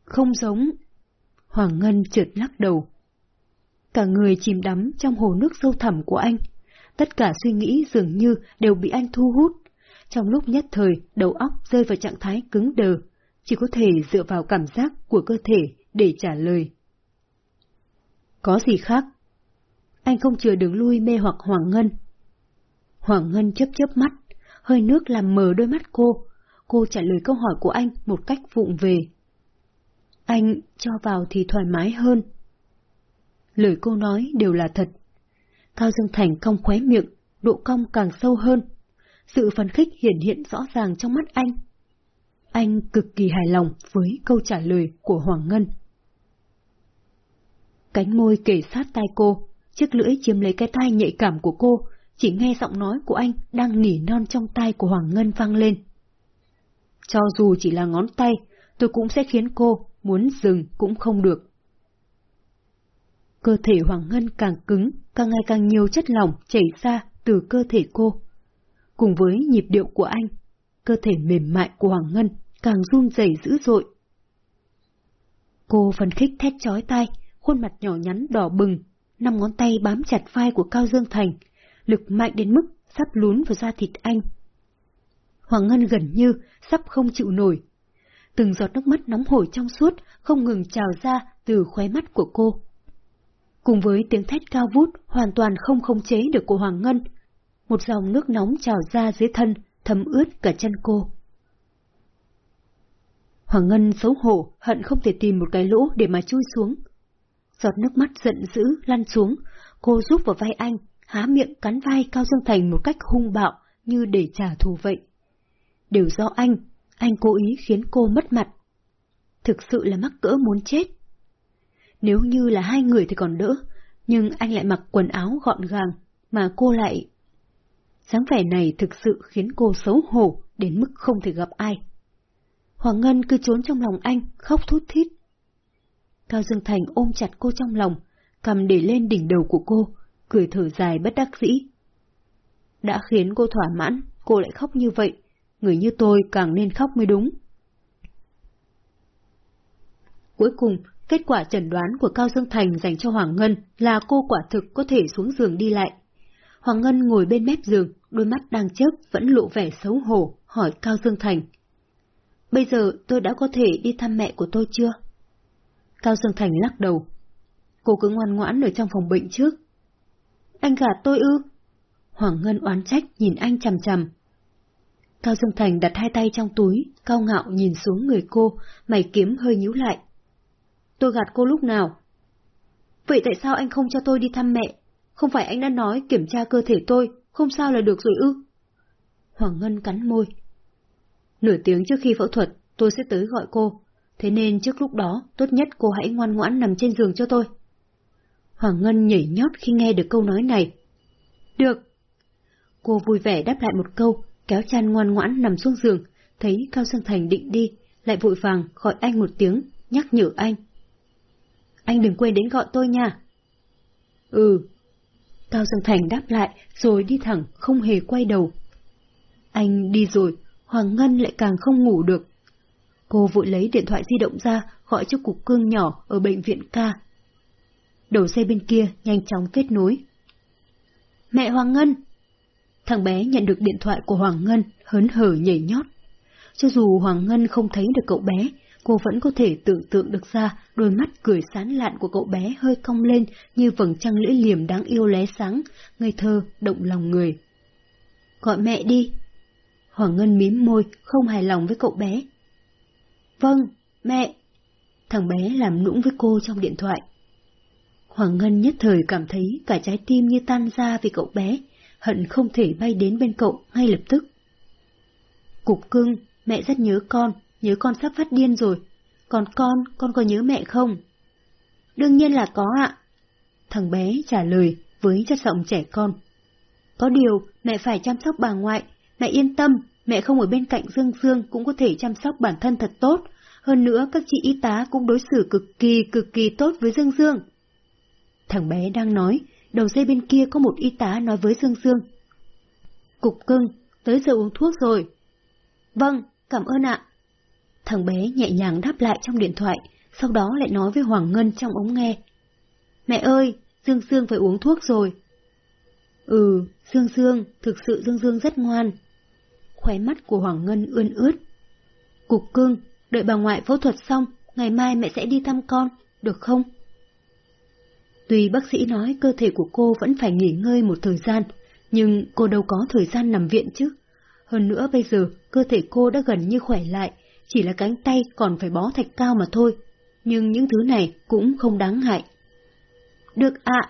Không giống. Hoàng Ngân trượt lắc đầu. Cả người chìm đắm trong hồ nước sâu thẳm của anh. Tất cả suy nghĩ dường như đều bị anh thu hút. Trong lúc nhất thời, đầu óc rơi vào trạng thái cứng đờ, chỉ có thể dựa vào cảm giác của cơ thể để trả lời. Có gì khác? Anh không chừa đường lui mê hoặc Hoàng Ngân. Hoàng Ngân chớp chớp mắt, hơi nước làm mờ đôi mắt cô. Cô trả lời câu hỏi của anh một cách vụng về. Anh cho vào thì thoải mái hơn. Lời cô nói đều là thật. Cao Dương Thành cong khóe miệng, độ cong càng sâu hơn. Sự phấn khích hiển hiện rõ ràng trong mắt anh. Anh cực kỳ hài lòng với câu trả lời của Hoàng Ngân. Cánh môi kề sát tai cô, chiếc lưỡi chiếm lấy cái tai nhạy cảm của cô, chỉ nghe giọng nói của anh đang nỉ non trong tai của Hoàng Ngân vang lên. Cho dù chỉ là ngón tay, tôi cũng sẽ khiến cô muốn dừng cũng không được. Cơ thể Hoàng Ngân càng cứng, càng ngày càng nhiều chất lỏng chảy ra từ cơ thể cô. Cùng với nhịp điệu của anh, cơ thể mềm mại của Hoàng Ngân càng run rẩy dữ dội. Cô phấn khích thét chói tai, khuôn mặt nhỏ nhắn đỏ bừng, năm ngón tay bám chặt vai của Cao Dương Thành, lực mạnh đến mức sắp lún vào da thịt anh. Hoàng Ngân gần như sắp không chịu nổi. Từng giọt nước mắt nóng hổi trong suốt không ngừng trào ra từ khóe mắt của cô. Cùng với tiếng thét cao vút hoàn toàn không khống chế được của Hoàng Ngân, một dòng nước nóng trào ra dưới thân, thấm ướt cả chân cô. Hoàng Ngân xấu hổ, hận không thể tìm một cái lỗ để mà chui xuống. Giọt nước mắt giận dữ lăn xuống, cô rút vào vai anh, há miệng cắn vai Cao Dương Thành một cách hung bạo như để trả thù vậy. Đều do anh, anh cố ý khiến cô mất mặt. Thực sự là mắc cỡ muốn chết. Nếu như là hai người thì còn đỡ, nhưng anh lại mặc quần áo gọn gàng, mà cô lại... dáng vẻ này thực sự khiến cô xấu hổ đến mức không thể gặp ai. Hoàng Ngân cứ trốn trong lòng anh, khóc thút thít. Cao Dương Thành ôm chặt cô trong lòng, cầm để lên đỉnh đầu của cô, cười thở dài bất đắc dĩ. Đã khiến cô thỏa mãn, cô lại khóc như vậy, người như tôi càng nên khóc mới đúng. Cuối cùng, kết quả chẩn đoán của Cao Dương Thành dành cho Hoàng Ngân là cô quả thực có thể xuống giường đi lại. Hoàng Ngân ngồi bên mép giường, đôi mắt đang chớp vẫn lộ vẻ xấu hổ, hỏi Cao Dương Thành. Bây giờ tôi đã có thể đi thăm mẹ của tôi chưa? Cao Dương Thành lắc đầu. Cô cứ ngoan ngoãn ở trong phòng bệnh trước. Anh gạt tôi ư? Hoàng Ngân oán trách nhìn anh chằm chằm. Cao Dương Thành đặt hai tay trong túi, cao ngạo nhìn xuống người cô, mày kiếm hơi nhíu lại. Tôi gạt cô lúc nào? Vậy tại sao anh không cho tôi đi thăm mẹ? Không phải anh đã nói kiểm tra cơ thể tôi, không sao là được rồi ư? Hoàng Ngân cắn môi. Nửa tiếng trước khi phẫu thuật, tôi sẽ tới gọi cô. Thế nên trước lúc đó, tốt nhất cô hãy ngoan ngoãn nằm trên giường cho tôi. Hoàng Ngân nhảy nhót khi nghe được câu nói này. Được. Cô vui vẻ đáp lại một câu, kéo chăn ngoan ngoãn nằm xuống giường, thấy Cao Sương Thành định đi, lại vội vàng gọi anh một tiếng, nhắc nhở anh. Anh đừng quên đến gọi tôi nha. Ừ. Cao Dương Thành đáp lại, rồi đi thẳng, không hề quay đầu. Anh đi rồi, Hoàng Ngân lại càng không ngủ được. Cô vội lấy điện thoại di động ra, gọi cho cục cương nhỏ ở bệnh viện ca. Đầu dây bên kia nhanh chóng kết nối. Mẹ Hoàng Ngân! Thằng bé nhận được điện thoại của Hoàng Ngân, hớn hở nhảy nhót. Cho dù Hoàng Ngân không thấy được cậu bé, cô vẫn có thể tưởng tượng được ra đôi mắt cười sán lạn của cậu bé hơi cong lên như vầng trăng lưỡi liềm đáng yêu lé sáng, ngây thơ, động lòng người. Gọi mẹ đi. Hoàng Ngân mím môi, không hài lòng với cậu bé. Vâng, mẹ. Thằng bé làm nũng với cô trong điện thoại. Hoàng Ngân nhất thời cảm thấy cả trái tim như tan ra vì cậu bé, hận không thể bay đến bên cậu ngay lập tức. Cục cưng, mẹ rất nhớ con, nhớ con sắp phát điên rồi. Còn con, con có nhớ mẹ không? Đương nhiên là có ạ. Thằng bé trả lời với chất giọng trẻ con. Có điều, mẹ phải chăm sóc bà ngoại, mẹ yên tâm, mẹ không ở bên cạnh Dương Dương cũng có thể chăm sóc bản thân thật tốt. Hơn nữa, các chị y tá cũng đối xử cực kỳ, cực kỳ tốt với Dương Dương. Thằng bé đang nói, đầu dây bên kia có một y tá nói với Dương Dương. Cục cưng, tới giờ uống thuốc rồi. Vâng, cảm ơn ạ. Thằng bé nhẹ nhàng đáp lại trong điện thoại, sau đó lại nói với Hoàng Ngân trong ống nghe. Mẹ ơi, Dương Dương phải uống thuốc rồi. Ừ, Dương Dương, thực sự Dương Dương rất ngoan. Khóe mắt của Hoàng Ngân ươn ướt. Cục cưng, đợi bà ngoại phẫu thuật xong, ngày mai mẹ sẽ đi thăm con, được không? Tuy bác sĩ nói cơ thể của cô vẫn phải nghỉ ngơi một thời gian, nhưng cô đâu có thời gian nằm viện chứ. Hơn nữa bây giờ, cơ thể cô đã gần như khỏe lại, chỉ là cánh tay còn phải bó thạch cao mà thôi. Nhưng những thứ này cũng không đáng ngại. Được ạ!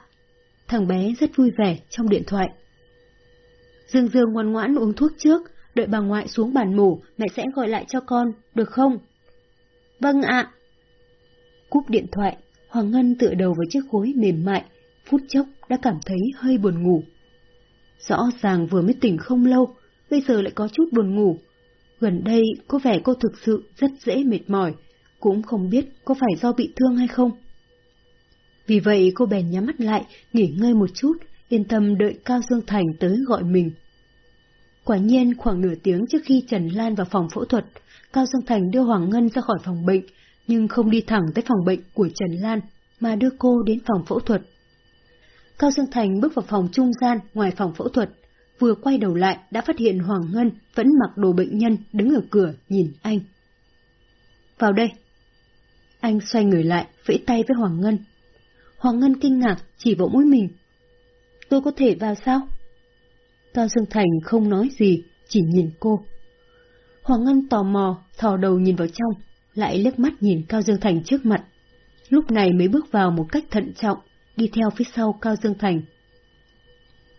Thằng bé rất vui vẻ trong điện thoại. Dương Dương ngoan ngoãn uống thuốc trước, đợi bà ngoại xuống bàn mổ, mẹ sẽ gọi lại cho con, được không? Vâng ạ! Cúp điện thoại, Hoàng Ngân tựa đầu vào chiếc gối mềm mại, phút chốc đã cảm thấy hơi buồn ngủ. Rõ ràng vừa mới tỉnh không lâu, bây giờ lại có chút buồn ngủ. Gần đây có vẻ cô thực sự rất dễ mệt mỏi, cũng không biết có phải do bị thương hay không. Vì vậy cô bèn nhắm mắt lại, nghỉ ngơi một chút, yên tâm đợi Cao Dương Thành tới gọi mình. Quả nhiên khoảng nửa tiếng trước khi Trần Lan vào phòng phẫu thuật, Cao Dương Thành đưa Hoàng Ngân ra khỏi phòng bệnh, nhưng không đi thẳng tới phòng bệnh của Trần Lan, mà đưa cô đến phòng phẫu thuật. Cao Dương Thành bước vào phòng trung gian ngoài phòng phẫu thuật, vừa quay đầu lại đã phát hiện Hoàng Ngân vẫn mặc đồ bệnh nhân đứng ở cửa nhìn anh. Vào đây. Anh xoay người lại, vẫy tay với Hoàng Ngân. Hoàng Ngân kinh ngạc, chỉ vỗ mũi mình. Tôi có thể vào sao? Cao Dương Thành không nói gì, chỉ nhìn cô. Hoàng Ngân tò mò, thò đầu nhìn vào trong, lại liếc mắt nhìn Cao Dương Thành trước mặt. Lúc này mới bước vào một cách thận trọng, đi theo phía sau Cao Dương Thành.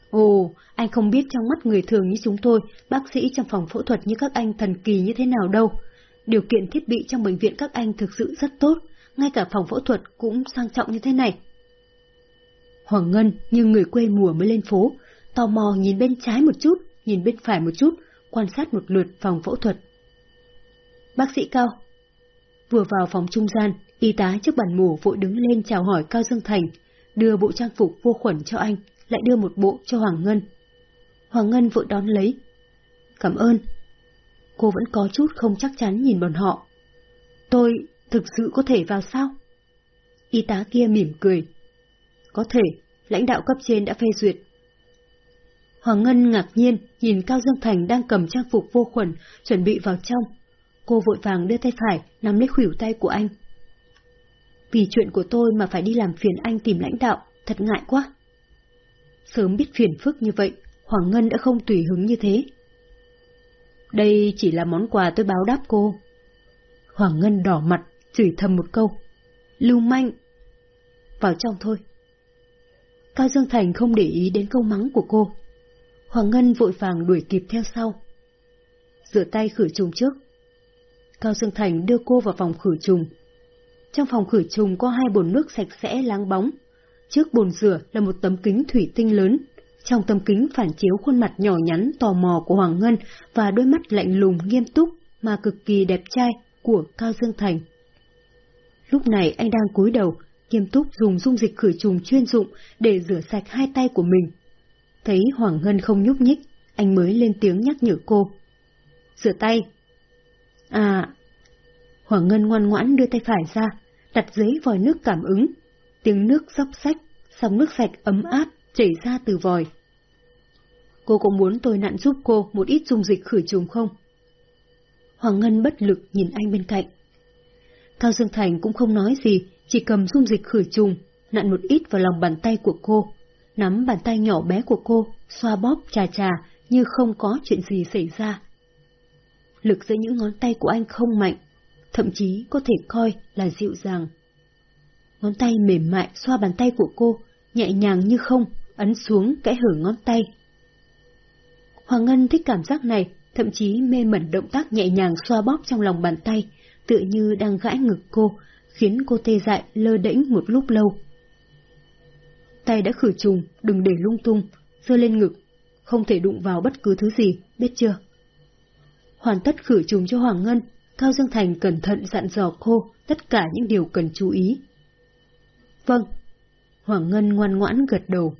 Ồ, anh không biết trong mắt người thường như chúng tôi, bác sĩ trong phòng phẫu thuật như các anh thần kỳ như thế nào đâu. Điều kiện thiết bị trong bệnh viện các anh thực sự rất tốt, ngay cả phòng phẫu thuật cũng sang trọng như thế này. Hoàng Ngân như người quê mùa mới lên phố, tò mò nhìn bên trái một chút, nhìn bên phải một chút, quan sát một lượt phòng phẫu thuật. Bác sĩ Cao, Vừa vào phòng trung gian, y tá trước bàn mổ vội đứng lên chào hỏi Cao Dương Thành, đưa bộ trang phục vô khuẩn cho anh, lại đưa một bộ cho Hoàng Ngân. Hoàng Ngân vội đón lấy. Cảm ơn. Cô vẫn có chút không chắc chắn nhìn bọn họ. Tôi thực sự có thể vào sao? Y tá kia mỉm cười. Có thể, lãnh đạo cấp trên đã phê duyệt. Hoàng Ngân ngạc nhiên nhìn Cao Dương Thành đang cầm trang phục vô khuẩn, chuẩn bị vào trong, Cô vội vàng đưa tay phải, nắm lấy khuỷu tay của anh. Vì chuyện của tôi mà phải đi làm phiền anh tìm lãnh đạo, thật ngại quá. Sớm biết phiền phức như vậy, Hoàng Ngân đã không tùy hứng như thế. Đây chỉ là món quà tôi báo đáp cô. Hoàng Ngân đỏ mặt, chửi thầm một câu. Lưu manh! vào trong thôi. Cao Dương Thành không để ý đến câu mắng của cô. Hoàng Ngân vội vàng đuổi kịp theo sau. Rửa tay khử trùng trước. Cao Dương Thành đưa cô vào phòng khử trùng. Trong phòng khử trùng có hai bồn nước sạch sẽ láng bóng. Trước bồn rửa là một tấm kính thủy tinh lớn. Trong tấm kính phản chiếu khuôn mặt nhỏ nhắn tò mò của Hoàng Ngân và đôi mắt lạnh lùng nghiêm túc mà cực kỳ đẹp trai của Cao Dương Thành. Lúc này anh đang cúi đầu, nghiêm túc dùng dung dịch khử trùng chuyên dụng để rửa sạch hai tay của mình. Thấy Hoàng Ngân không nhúc nhích, anh mới lên tiếng nhắc nhở cô. Rửa tay. À... Hoàng Ngân ngoan ngoãn đưa tay phải ra, đặt dưới vòi nước cảm ứng. Tiếng nước róc sách, sóng nước sạch ấm áp chảy ra từ vòi. Cô có muốn tôi nặn giúp cô một ít dung dịch khử trùng không? Hoàng Ngân bất lực nhìn anh bên cạnh. Cao Dương Thành cũng không nói gì, chỉ cầm dung dịch khử trùng, nặn một ít vào lòng bàn tay của cô, nắm bàn tay nhỏ bé của cô, xoa bóp trà trà như không có chuyện gì xảy ra. Lực giữa những ngón tay của anh không mạnh, thậm chí có thể coi là dịu dàng. Ngón tay mềm mại xoa bàn tay của cô, nhẹ nhàng như không, ấn xuống kẽ hở ngón tay. Hoàng Ngân thích cảm giác này, thậm chí mê mẩn động tác nhẹ nhàng xoa bóp trong lòng bàn tay, tựa như đang gãi ngực cô, khiến cô tê dại lơ đễnh một lúc lâu. Tay đã khử trùng, đừng để lung tung, giơ lên ngực, không thể đụng vào bất cứ thứ gì, biết chưa? Hoàn tất khử trùng cho Hoàng Ngân, Cao Dương Thành cẩn thận dặn dò cô tất cả những điều cần chú ý. Vâng. Hoàng Ngân ngoan ngoãn gật đầu.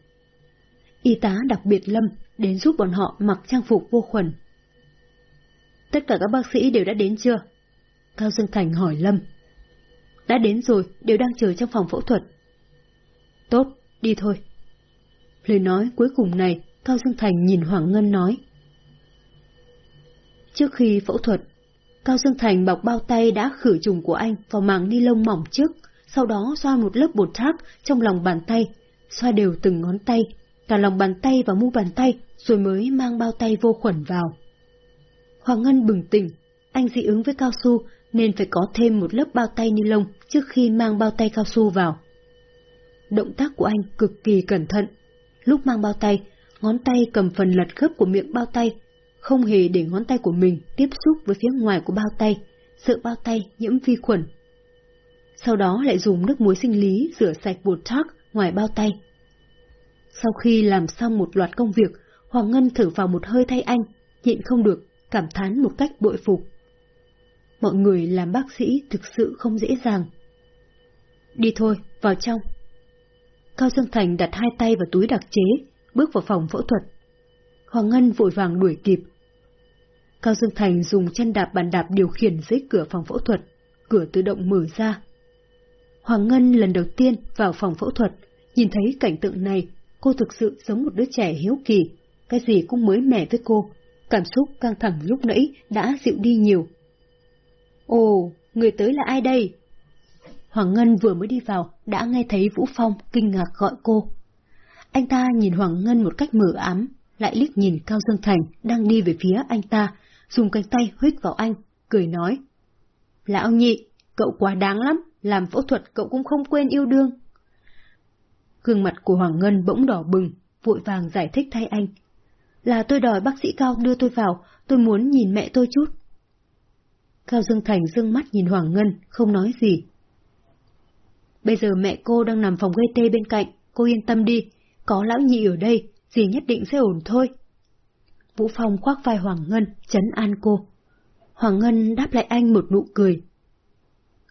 Y tá đặc biệt Lâm đến giúp bọn họ mặc trang phục vô khuẩn. Tất cả các bác sĩ đều đã đến chưa? Cao Dương Thành hỏi Lâm. Đã đến rồi, đều đang chờ trong phòng phẫu thuật. Tốt, đi thôi. Lời nói cuối cùng này, Cao Dương Thành nhìn Hoàng Ngân nói. Trước khi phẫu thuật, Cao Dương Thành bọc bao tay đã khử trùng của anh vào màng ni lông mỏng trước, sau đó xoa một lớp bột thác trong lòng bàn tay, xoa đều từng ngón tay, cả lòng bàn tay và mu bàn tay, rồi mới mang bao tay vô khuẩn vào. Hoàng Ngân bừng tỉnh, anh dị ứng với cao su nên phải có thêm một lớp bao tay ni lông trước khi mang bao tay cao su vào. Động tác của anh cực kỳ cẩn thận. Lúc mang bao tay, ngón tay cầm phần lật khớp của miệng bao tay, không hề để ngón tay của mình tiếp xúc với phía ngoài của bao tay, sợ bao tay nhiễm vi khuẩn. Sau đó lại dùng nước muối sinh lý rửa sạch bột thác ngoài bao tay. Sau khi làm xong một loạt công việc, Hoàng Ngân thử vào một hơi thay anh, nhịn không được, cảm thán một cách bội phục. Mọi người làm bác sĩ thực sự không dễ dàng. Đi thôi, vào trong. Cao Dương Thành đặt hai tay vào túi đặc chế, bước vào phòng phẫu thuật. Hoàng Ngân vội vàng đuổi kịp. Cao Dương Thành dùng chân đạp bàn đạp điều khiển dưới cửa phòng phẫu thuật, cửa tự động mở ra. Hoàng Ngân lần đầu tiên vào phòng phẫu thuật, nhìn thấy cảnh tượng này, cô thực sự giống một đứa trẻ hiếu kỳ, cái gì cũng mới mẻ với cô, cảm xúc căng thẳng lúc nãy đã dịu đi nhiều. Ồ, người tới là ai đây? Hoàng Ngân vừa mới đi vào, đã nghe thấy Vũ Phong kinh ngạc gọi cô. Anh ta nhìn Hoàng Ngân một cách mờ ám, lại liếc nhìn Cao Dương Thành đang đi về phía anh ta, dùng cánh tay huyết vào anh, cười nói. Lão nhị, cậu quá đáng lắm, làm phẫu thuật cậu cũng không quên yêu đương. Gương mặt của Hoàng Ngân bỗng đỏ bừng, vội vàng giải thích thay anh. Là tôi đòi bác sĩ Cao đưa tôi vào, tôi muốn nhìn mẹ tôi chút. Cao Dương Thành dương mắt nhìn Hoàng Ngân, không nói gì. Bây giờ mẹ cô đang nằm phòng gây tê bên cạnh, cô yên tâm đi, có lão nhị ở đây, gì nhất định sẽ ổn thôi. Vũ Phong khoác vai Hoàng Ngân, chấn an cô. Hoàng Ngân đáp lại anh một nụ cười.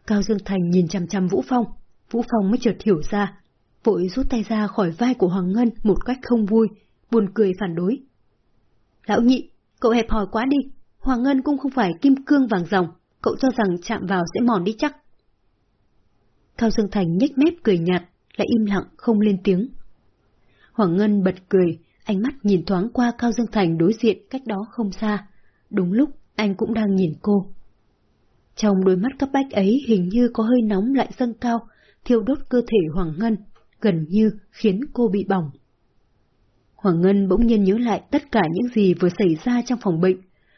Cao Dương Thành nhìn chằm chằm Vũ Phong, Vũ Phong mới chợt hiểu ra, vội rút tay ra khỏi vai của Hoàng Ngân một cách không vui, buồn cười phản đối. Lão nhị, cậu hẹp hòi quá đi, Hoàng Ngân cũng không phải kim cương vàng ròng, cậu cho rằng chạm vào sẽ mòn đi chắc. Cao Dương Thành nhếch mép cười nhạt, lại im lặng không lên tiếng. Hoàng Ngân bật cười, ánh mắt nhìn thoáng qua Cao Dương Thành đối diện cách đó không xa. Đúng lúc, anh cũng đang nhìn cô. Trong đôi mắt cấp bách ấy hình như có hơi nóng lại dâng cao, thiêu đốt cơ thể Hoàng Ngân, gần như khiến cô bị bỏng. Hoàng Ngân bỗng nhiên nhớ lại tất cả những gì vừa xảy ra trong phòng bệnh.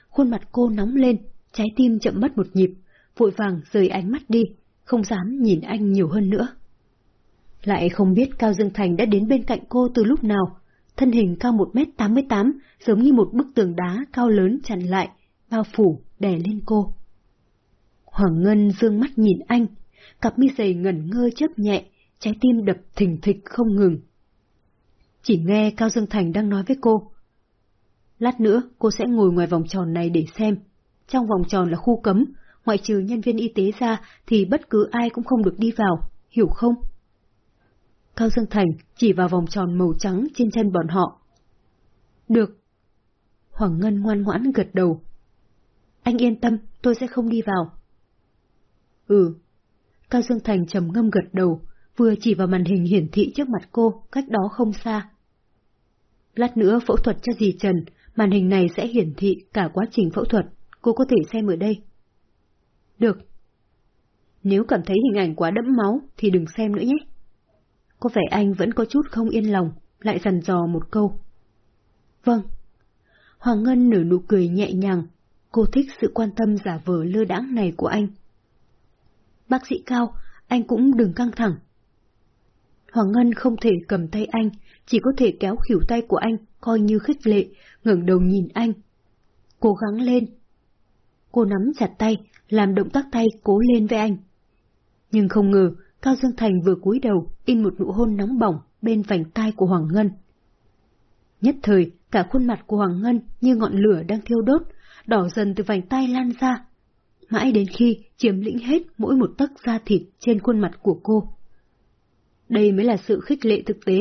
Khuôn mặt cô nóng lên, trái tim chậm mất một nhịp, vội vàng rời ánh mắt đi, không dám nhìn anh nhiều hơn nữa. Lại không biết Cao Dương Thành đã đến bên cạnh cô từ lúc nào. Thân hình cao 1m88, giống như một bức tường đá cao lớn chặn lại, bao phủ, đè lên cô. Hoàng Ngân dương mắt nhìn anh, cặp mi dày ngẩn ngơ chớp nhẹ, trái tim đập thình thịch không ngừng. Chỉ nghe Cao Dương Thành đang nói với cô. Lát nữa cô sẽ ngồi ngoài vòng tròn này để xem. Trong vòng tròn là khu cấm, ngoại trừ nhân viên y tế ra thì bất cứ ai cũng không được đi vào, hiểu không? Cao Dương Thành chỉ vào vòng tròn màu trắng trên chân bọn họ. Được. Hoàng Ngân ngoan ngoãn gật đầu. Anh yên tâm, tôi sẽ không đi vào. Ừ. Cao Dương Thành trầm ngâm gật đầu, vừa chỉ vào màn hình hiển thị trước mặt cô, cách đó không xa. Lát nữa phẫu thuật cho dì Trần, màn hình này sẽ hiển thị cả quá trình phẫu thuật, cô có thể xem ở đây. Được. Nếu cảm thấy hình ảnh quá đẫm máu thì đừng xem nữa nhé. Có vẻ anh vẫn có chút không yên lòng, lại dằn dò một câu. Vâng. Hoàng Ngân nở nụ cười nhẹ nhàng, cô thích sự quan tâm giả vờ lơ đãng này của anh. Bác sĩ Cao, anh cũng đừng căng thẳng. Hoàng Ngân không thể cầm tay anh, chỉ có thể kéo khỉu tay của anh, coi như khích lệ, ngẩng đầu nhìn anh. Cố gắng lên. Cô nắm chặt tay, làm động tác tay cố lên với anh. Nhưng không ngờ, Cao Dương Thành vừa cúi đầu, in một nụ hôn nóng bỏng bên vành tai của Hoàng Ngân. Nhất thời, cả khuôn mặt của Hoàng Ngân như ngọn lửa đang thiêu đốt, đỏ dần từ vành tai lan ra. Mãi đến khi chiếm lĩnh hết mỗi một tấc da thịt trên khuôn mặt của cô. Đây mới là sự khích lệ thực tế.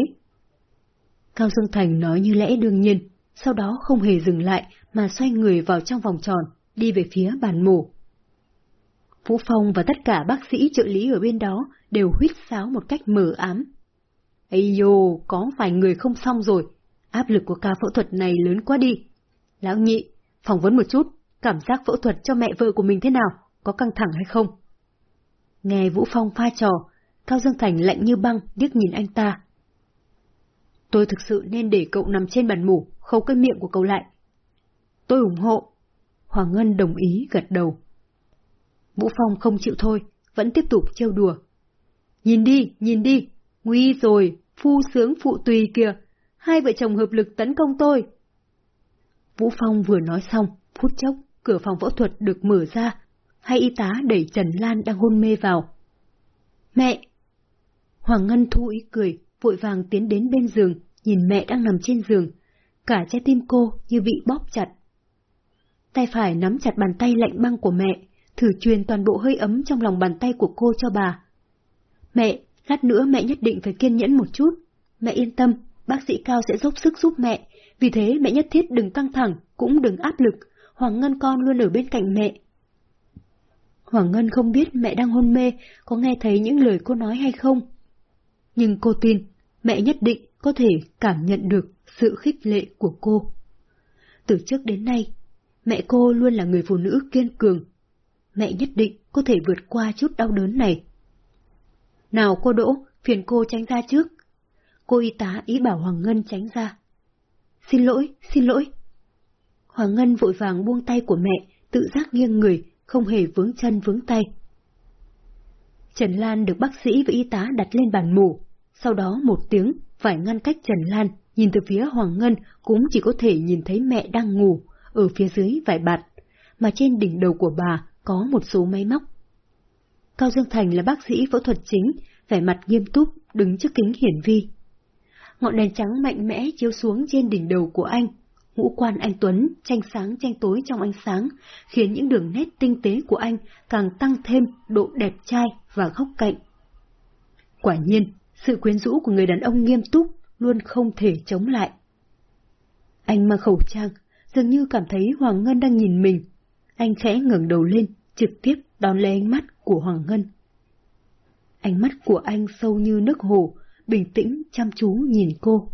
Cao Dương Thành nói như lẽ đương nhiên, sau đó không hề dừng lại mà xoay người vào trong vòng tròn, đi về phía bàn mổ. Vũ Phong và tất cả bác sĩ trợ lý ở bên đó đều huyết sáo một cách mờ ám. Ây dô, có vài người không xong rồi, áp lực của ca phẫu thuật này lớn quá đi. Lão nhị, phỏng vấn một chút, cảm giác phẫu thuật cho mẹ vợ của mình thế nào, có căng thẳng hay không? Nghe Vũ Phong pha trò, Cao Dương Thành lạnh như băng điếc nhìn anh ta. Tôi thực sự nên để cậu nằm trên bàn mủ, khâu cái miệng của cậu lại. Tôi ủng hộ. Hoàng Ngân đồng ý gật đầu. Vũ Phong không chịu thôi, vẫn tiếp tục trêu đùa. Nhìn đi, nhìn đi, nguy rồi, phu sướng phụ tùy kìa, hai vợ chồng hợp lực tấn công tôi. Vũ Phong vừa nói xong, phút chốc, cửa phòng phẫu thuật được mở ra, hai y tá đẩy Trần Lan đang hôn mê vào. Mẹ! Hoàng Ngân thu ý cười, vội vàng tiến đến bên giường, nhìn mẹ đang nằm trên giường. Cả trái tim cô như bị bóp chặt. Tay phải nắm chặt bàn tay lạnh băng của mẹ, thử truyền toàn bộ hơi ấm trong lòng bàn tay của cô cho bà. Mẹ, lát nữa mẹ nhất định phải kiên nhẫn một chút. Mẹ yên tâm, bác sĩ Cao sẽ dốc sức giúp mẹ, vì thế mẹ nhất thiết đừng căng thẳng, cũng đừng áp lực, Hoàng Ngân con luôn ở bên cạnh mẹ. Hoàng Ngân không biết mẹ đang hôn mê, có nghe thấy những lời cô nói hay không. Nhưng cô tin, mẹ nhất định có thể cảm nhận được sự khích lệ của cô. Từ trước đến nay, mẹ cô luôn là người phụ nữ kiên cường. Mẹ nhất định có thể vượt qua chút đau đớn này. Nào cô Đỗ, phiền cô tránh ra trước. Cô y tá ý bảo Hoàng Ngân tránh ra. Xin lỗi, xin lỗi. Hoàng Ngân vội vàng buông tay của mẹ, tự giác nghiêng người, không hề vướng chân vướng tay. Trần Lan được bác sĩ và y tá đặt lên bàn mổ, sau đó một tiếng phải ngăn cách Trần Lan, nhìn từ phía Hoàng Ngân cũng chỉ có thể nhìn thấy mẹ đang ngủ, ở phía dưới vải bạt, mà trên đỉnh đầu của bà có một số máy móc. Cao Dương Thành là bác sĩ phẫu thuật chính, vẻ mặt nghiêm túc, đứng trước kính hiển vi. Ngọn đèn trắng mạnh mẽ chiếu xuống trên đỉnh đầu của anh, ngũ quan anh Tuấn tranh sáng tranh tối trong ánh sáng, khiến những đường nét tinh tế của anh càng tăng thêm độ đẹp trai và góc cạnh. Quả nhiên, sự quyến rũ của người đàn ông nghiêm túc luôn không thể chống lại. Anh mang khẩu trang, dường như cảm thấy Hoàng Ngân đang nhìn mình. Anh khẽ ngẩng đầu lên, trực tiếp đón lấy ánh mắt của Hoàng Ngân. Ánh mắt của anh sâu như nước hồ, bình tĩnh chăm chú nhìn cô.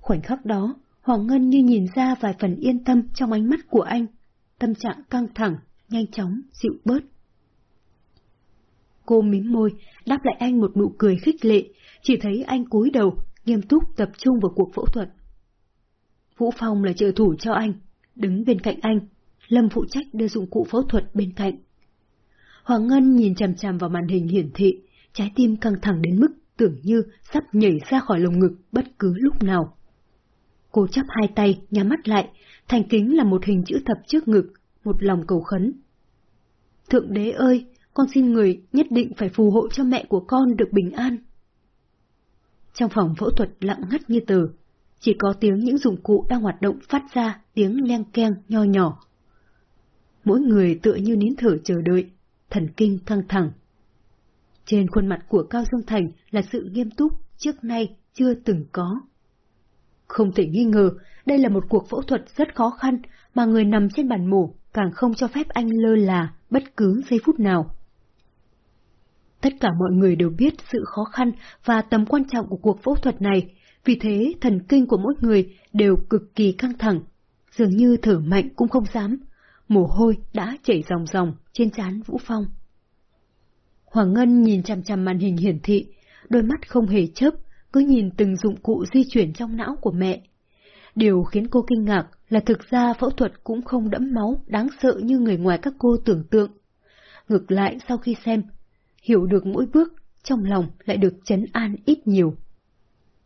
Khoảnh khắc đó, Hoàng Ngân như nhìn ra vài phần yên tâm trong ánh mắt của anh, tâm trạng căng thẳng, nhanh chóng, dịu bớt. Cô mím môi, đáp lại anh một nụ cười khích lệ, chỉ thấy anh cúi đầu, nghiêm túc tập trung vào cuộc phẫu thuật. Vũ Phong là trợ thủ cho anh, đứng bên cạnh anh, Lâm phụ trách đưa dụng cụ phẫu thuật bên cạnh. Hoàng Ngân nhìn chằm chằm vào màn hình hiển thị, trái tim căng thẳng đến mức tưởng như sắp nhảy ra khỏi lồng ngực bất cứ lúc nào. Cô chắp hai tay, nhắm mắt lại, thành kính là một hình chữ thập trước ngực, một lòng cầu khấn. Thượng đế ơi, con xin người nhất định phải phù hộ cho mẹ của con được bình an. Trong phòng phẫu thuật lặng ngắt như tờ, chỉ có tiếng những dụng cụ đang hoạt động phát ra tiếng leng keng nho nhỏ. Mỗi người tựa như nín thở chờ đợi, thần kinh căng thẳng. Trên khuôn mặt của Cao Dương Thành là sự nghiêm túc trước nay chưa từng có. Không thể nghi ngờ, đây là một cuộc phẫu thuật rất khó khăn mà người nằm trên bàn mổ càng không cho phép anh lơ là bất cứ giây phút nào. Tất cả mọi người đều biết sự khó khăn và tầm quan trọng của cuộc phẫu thuật này, vì thế thần kinh của mỗi người đều cực kỳ căng thẳng, dường như thở mạnh cũng không dám. Mồ hôi đã chảy ròng ròng trên trán Vũ Phong. Hoàng Ngân nhìn chằm chằm màn hình hiển thị, đôi mắt không hề chớp, cứ nhìn từng dụng cụ di chuyển trong não của mẹ. Điều khiến cô kinh ngạc là thực ra phẫu thuật cũng không đẫm máu, đáng sợ như người ngoài các cô tưởng tượng. Ngược lại sau khi xem, hiểu được mỗi bước, trong lòng lại được chấn an ít nhiều.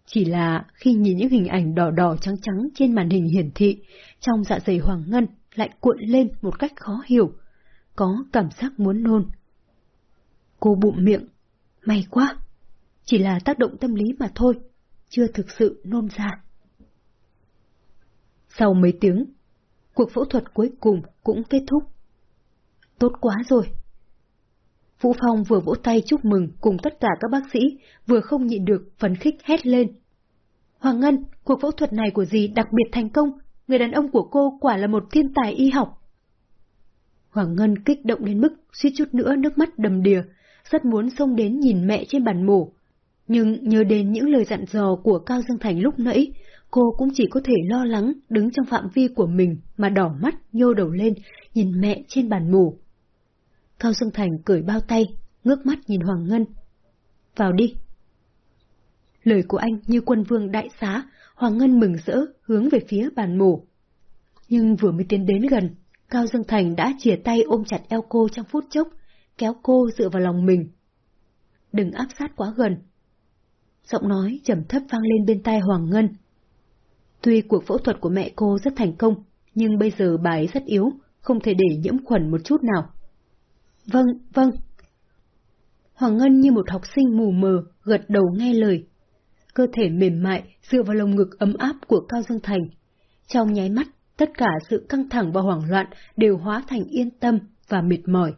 Chỉ là khi nhìn những hình ảnh đỏ đỏ trắng trắng trên màn hình hiển thị, trong dạ dày Hoàng Ngân lại cuộn lên một cách khó hiểu, có cảm giác muốn nôn. Cô bụng miệng, may quá, chỉ là tác động tâm lý mà thôi, chưa thực sự nôn ra. Sau mấy tiếng, cuộc phẫu thuật cuối cùng cũng kết thúc. Tốt quá rồi. Vũ Phong vừa vỗ tay chúc mừng cùng tất cả các bác sĩ, vừa không nhịn được phấn khích hét lên. Hoàng Ngân, cuộc phẫu thuật này của dì đặc biệt thành công, người đàn ông của cô quả là một thiên tài y học. Hoàng Ngân kích động đến mức suýt chút nữa nước mắt đầm đìa, rất muốn xông đến nhìn mẹ trên bàn mổ. Nhưng nhớ đến những lời dặn dò của Cao Dương Thành lúc nãy, cô cũng chỉ có thể lo lắng đứng trong phạm vi của mình mà đỏ mắt nhô đầu lên nhìn mẹ trên bàn mổ. Cao Dương Thành cởi bao tay, ngước mắt nhìn Hoàng Ngân. Vào đi. Lời của anh như quân vương đại xá, Hoàng Ngân mừng rỡ hướng về phía bàn mổ. Nhưng vừa mới tiến đến gần, Cao Dương Thành đã chìa tay ôm chặt eo cô trong phút chốc, kéo cô dựa vào lòng mình. Đừng áp sát quá gần. Giọng nói trầm thấp vang lên bên tai Hoàng Ngân. Tuy cuộc phẫu thuật của mẹ cô rất thành công, nhưng bây giờ bà ấy rất yếu, không thể để nhiễm khuẩn một chút nào. Vâng, vâng. Hoàng Ngân như một học sinh mù mờ, gật đầu nghe lời. Cơ thể mềm mại dựa vào lồng ngực ấm áp của Cao Dương Thành. Trong nháy mắt, tất cả sự căng thẳng và hoảng loạn đều hóa thành yên tâm và mệt mỏi.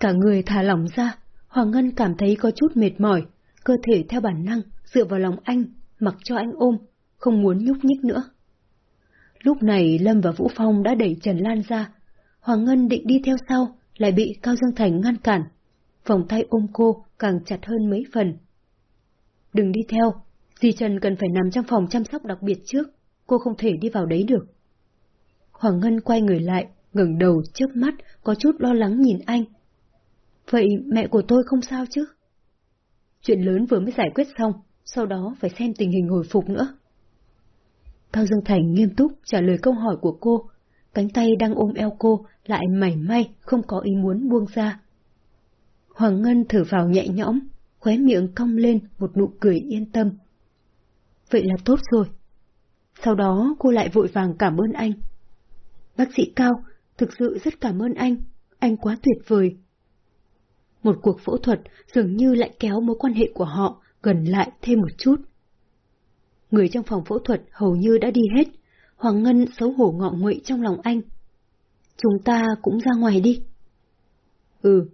Cả người thả lỏng ra, Hoàng Ngân cảm thấy có chút mệt mỏi, cơ thể theo bản năng dựa vào lòng anh, mặc cho anh ôm, không muốn nhúc nhích nữa. Lúc này Lâm và Vũ Phong đã đẩy Trần Lan ra, Hoàng Ngân định đi theo sau, lại bị Cao Dương Thành ngăn cản. Vòng tay ôm cô càng chặt hơn mấy phần. Đừng đi theo, Di Trần cần phải nằm trong phòng chăm sóc đặc biệt trước, cô không thể đi vào đấy được. Hoàng Ngân quay người lại, ngẩng đầu trước mắt, có chút lo lắng nhìn anh. Vậy mẹ của tôi không sao chứ? Chuyện lớn vừa mới giải quyết xong, sau đó phải xem tình hình hồi phục nữa. Cao Dương Thành nghiêm túc trả lời câu hỏi của cô, cánh tay đang ôm eo cô lại mảy may không có ý muốn buông ra. Hoàng Ngân thở vào nhẹ nhõm, khóe miệng cong lên một nụ cười yên tâm. Vậy là tốt rồi. Sau đó cô lại vội vàng cảm ơn anh. Bác sĩ Cao, thực sự rất cảm ơn anh, anh quá tuyệt vời. Một cuộc phẫu thuật dường như lại kéo mối quan hệ của họ gần lại thêm một chút. Người trong phòng phẫu thuật hầu như đã đi hết, Hoàng Ngân xấu hổ ngọ nguậy trong lòng anh. Chúng ta cũng ra ngoài đi. Ừ.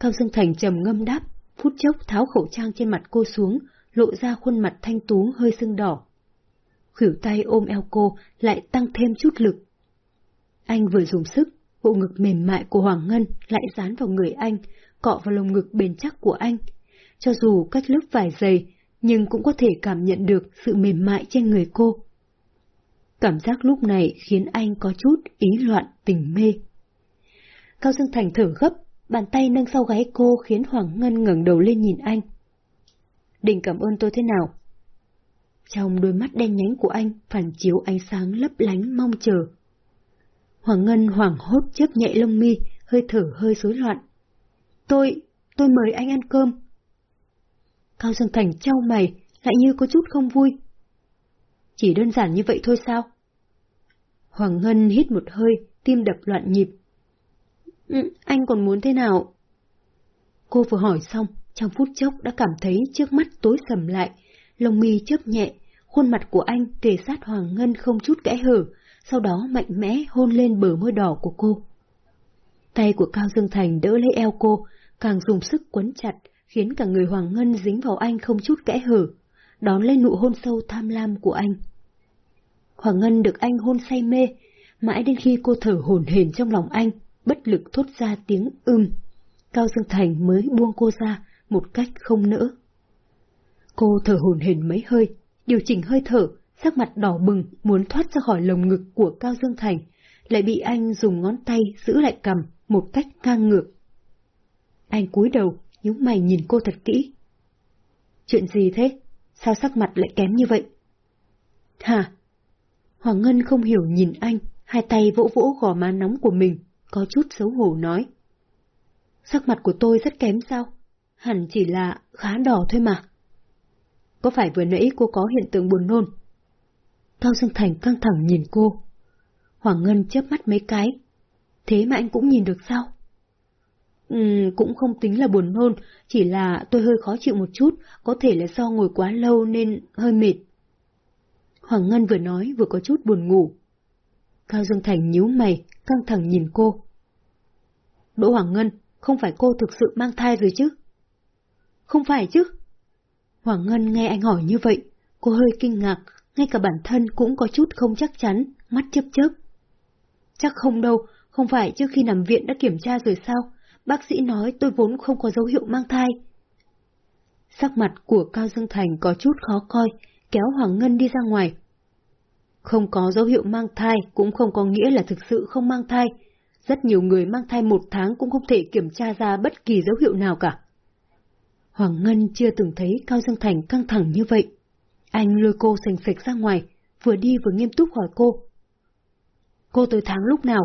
Cao Dương Thành trầm ngâm đáp, phút chốc tháo khẩu trang trên mặt cô xuống, lộ ra khuôn mặt thanh tú hơi sưng đỏ. Khỉu tay ôm eo cô lại tăng thêm chút lực. Anh vừa dùng sức, bộ ngực mềm mại của Hoàng Ngân lại dán vào người anh, cọ vào lồng ngực bền chắc của anh. Cho dù cách lớp vải dày, nhưng cũng có thể cảm nhận được sự mềm mại trên người cô. Cảm giác lúc này khiến anh có chút ý loạn tình mê. Cao Dương Thành thở gấp, bàn tay nâng sau gáy cô khiến Hoàng Ngân ngẩng đầu lên nhìn anh. Định cảm ơn tôi thế nào? Trong đôi mắt đen nhánh của anh phản chiếu ánh sáng lấp lánh mong chờ. Hoàng Ngân hoảng hốt chớp nhẹ lông mi, hơi thở hơi rối loạn. Tôi, tôi mời anh ăn cơm. Cao Dương Thành trao mày, lại như có chút không vui. Chỉ đơn giản như vậy thôi sao? Hoàng Ngân hít một hơi, tim đập loạn nhịp. Ừ, anh còn muốn thế nào? Cô vừa hỏi xong, trong phút chốc đã cảm thấy trước mắt tối sầm lại, lông mi chớp nhẹ, khuôn mặt của anh kề sát Hoàng Ngân không chút kẽ hở, sau đó mạnh mẽ hôn lên bờ môi đỏ của cô. Tay của Cao Dương Thành đỡ lấy eo cô, càng dùng sức quấn chặt, khiến cả người Hoàng Ngân dính vào anh không chút kẽ hở, đón lên nụ hôn sâu tham lam của anh. Hoàng Ngân được anh hôn say mê, mãi đến khi cô thở hổn hển trong lòng anh, bất lực thốt ra tiếng ưm. Cao Dương Thành mới buông cô ra một cách không nỡ. Cô thở hổn hển mấy hơi, điều chỉnh hơi thở, sắc mặt đỏ bừng muốn thoát ra khỏi lồng ngực của Cao Dương Thành, lại bị anh dùng ngón tay giữ lại cầm một cách ngang ngược. Anh cúi đầu, nhíu mày nhìn cô thật kỹ. Chuyện gì thế? Sao sắc mặt lại kém như vậy? Hả? Hoàng Ngân không hiểu nhìn anh, hai tay vỗ vỗ gò má nóng của mình, có chút xấu hổ nói. Sắc mặt của tôi rất kém sao? Hẳn chỉ là khá đỏ thôi mà. Có phải vừa nãy cô có hiện tượng buồn nôn? Cao Dương Thành căng thẳng nhìn cô. Hoàng Ngân chớp mắt mấy cái. Thế mà anh cũng nhìn được sao? Ừ, cũng không tính là buồn nôn, chỉ là tôi hơi khó chịu một chút, có thể là do ngồi quá lâu nên hơi mệt. Hoàng Ngân vừa nói vừa có chút buồn ngủ. Cao Dương Thành nhíu mày, căng thẳng nhìn cô. Đỗ Hoàng Ngân, không phải cô thực sự mang thai rồi chứ? Không phải chứ? Hoàng Ngân nghe anh hỏi như vậy, cô hơi kinh ngạc, ngay cả bản thân cũng có chút không chắc chắn, mắt chớp chớp. Chắc không đâu, không phải trước khi nằm viện đã kiểm tra rồi sao? Bác sĩ nói tôi vốn không có dấu hiệu mang thai. Sắc mặt của Cao Dương Thành có chút khó coi, kéo Hoàng Ngân đi ra ngoài. Không có dấu hiệu mang thai cũng không có nghĩa là thực sự không mang thai. Rất nhiều người mang thai một tháng cũng không thể kiểm tra ra bất kỳ dấu hiệu nào cả. Hoàng Ngân chưa từng thấy Cao Dương Thành căng thẳng như vậy. Anh lôi cô sành sạch ra ngoài, vừa đi vừa nghiêm túc hỏi cô. Cô tới tháng lúc nào?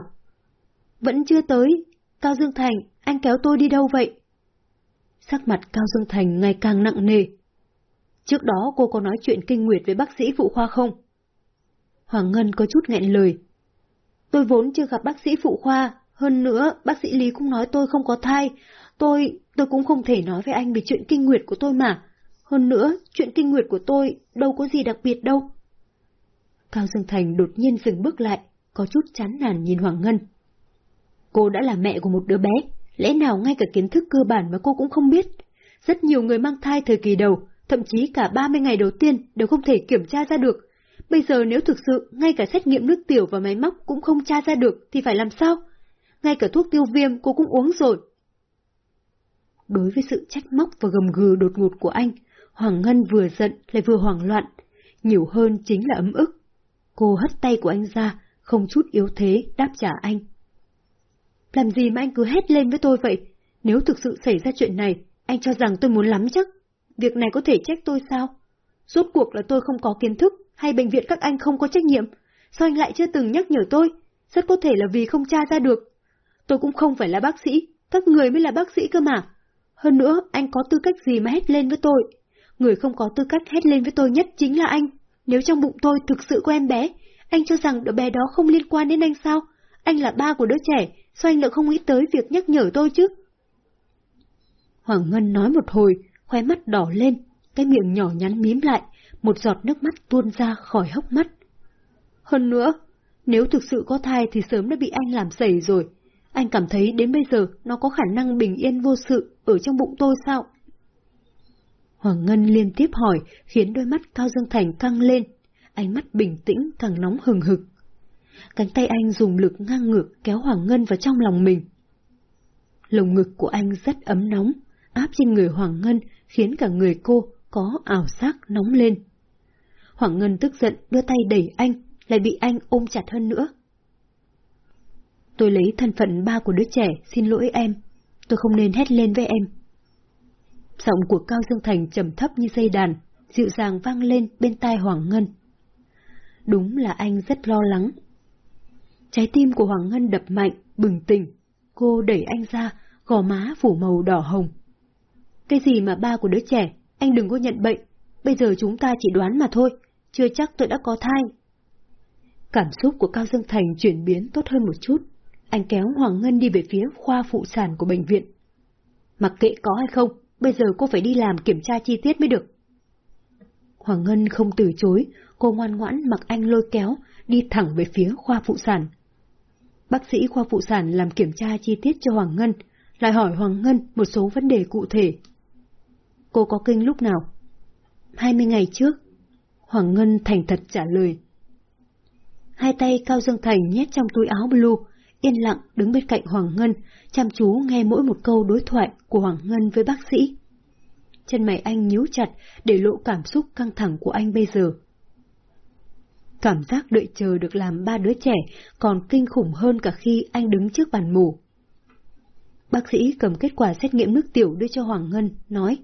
Vẫn chưa tới. Cao Dương Thành, anh kéo tôi đi đâu vậy? Sắc mặt Cao Dương Thành ngày càng nặng nề. Trước đó cô có nói chuyện kinh nguyệt với bác sĩ phụ khoa không? Hoàng Ngân có chút nghẹn lời. Tôi vốn chưa gặp bác sĩ phụ khoa, hơn nữa bác sĩ Lý cũng nói tôi không có thai. Tôi, tôi cũng không thể nói với anh về chuyện kinh nguyệt của tôi mà. Hơn nữa, chuyện kinh nguyệt của tôi đâu có gì đặc biệt đâu. Cao Dương Thành đột nhiên dừng bước lại, có chút chán nản nhìn Hoàng Ngân. Cô đã là mẹ của một đứa bé, lẽ nào ngay cả kiến thức cơ bản mà cô cũng không biết? Rất nhiều người mang thai thời kỳ đầu, thậm chí cả 30 ngày đầu tiên đều không thể kiểm tra ra được. Bây giờ nếu thực sự ngay cả xét nghiệm nước tiểu và máy móc cũng không tra ra được thì phải làm sao? Ngay cả thuốc tiêu viêm cô cũng uống rồi. Đối với sự trách móc và gầm gừ đột ngột của anh, Hoàng Ngân vừa giận lại vừa hoảng loạn, nhiều hơn chính là ấm ức. Cô hất tay của anh ra, không chút yếu thế đáp trả anh. Làm gì mà anh cứ hét lên với tôi vậy? Nếu thực sự xảy ra chuyện này, anh cho rằng tôi muốn lắm chắc. Việc này có thể trách tôi sao? Rốt cuộc là tôi không có kiến thức, hay bệnh viện các anh không có trách nhiệm? Sao anh lại chưa từng nhắc nhở tôi? Rất có thể là vì không tra ra được. Tôi cũng không phải là bác sĩ, các người mới là bác sĩ cơ mà. Hơn nữa, anh có tư cách gì mà hét lên với tôi? Người không có tư cách hét lên với tôi nhất chính là anh. Nếu trong bụng tôi thực sự có em bé, anh cho rằng đứa bé đó không liên quan đến anh sao? Anh là ba của đứa trẻ, sao anh lại không nghĩ tới việc nhắc nhở tôi chứ? Hoàng Ngân nói một hồi, khóe mắt đỏ lên, cái miệng nhỏ nhắn mím lại, một giọt nước mắt tuôn ra khỏi hốc mắt. Hơn nữa, nếu thực sự có thai thì sớm đã bị anh làm sẩy rồi. Anh cảm thấy đến bây giờ nó có khả năng bình yên vô sự ở trong bụng tôi sao? Hoàng Ngân liên tiếp hỏi, khiến đôi mắt Cao Dương Thành căng lên, ánh mắt bình tĩnh càng nóng hừng hực. Cánh tay anh dùng lực ngang ngược kéo Hoàng Ngân vào trong lòng mình. Lồng ngực của anh rất ấm nóng, áp trên người Hoàng Ngân khiến cả người cô có ảo giác nóng lên. Hoàng Ngân tức giận đưa tay đẩy anh, lại bị anh ôm chặt hơn nữa. Tôi lấy thân phận ba của đứa trẻ, xin lỗi em. Tôi không nên hét lên với em. Giọng của Cao Dương Thành trầm thấp như dây đàn, dịu dàng vang lên bên tai Hoàng Ngân. Đúng là anh rất lo lắng. Trái tim của Hoàng Ngân đập mạnh, bừng tỉnh. Cô đẩy anh ra, gò má phủ màu đỏ hồng. Cái gì mà ba của đứa trẻ, anh đừng có nhận bệnh. Bây giờ chúng ta chỉ đoán mà thôi, chưa chắc tôi đã có thai. Cảm xúc của Cao Dương Thành chuyển biến tốt hơn một chút. Anh kéo Hoàng Ngân đi về phía khoa phụ sản của bệnh viện. Mặc kệ có hay không, bây giờ cô phải đi làm kiểm tra chi tiết mới được. Hoàng Ngân không từ chối, cô ngoan ngoãn mặc anh lôi kéo, đi thẳng về phía khoa phụ sản. Bác sĩ khoa phụ sản làm kiểm tra chi tiết cho Hoàng Ngân, lại hỏi Hoàng Ngân một số vấn đề cụ thể. Cô có kinh lúc nào? 20 ngày trước. Hoàng Ngân thành thật trả lời. Hai tay Cao Dương Thành nhét trong túi áo blue, yên lặng đứng bên cạnh Hoàng Ngân, chăm chú nghe mỗi một câu đối thoại của Hoàng Ngân với bác sĩ. Chân mày anh nhíu chặt để lộ cảm xúc căng thẳng của anh bây giờ. Cảm giác đợi chờ được làm ba đứa trẻ còn kinh khủng hơn cả khi anh đứng trước bàn mổ. Bác sĩ cầm kết quả xét nghiệm nước tiểu đưa cho Hoàng Ngân, nói.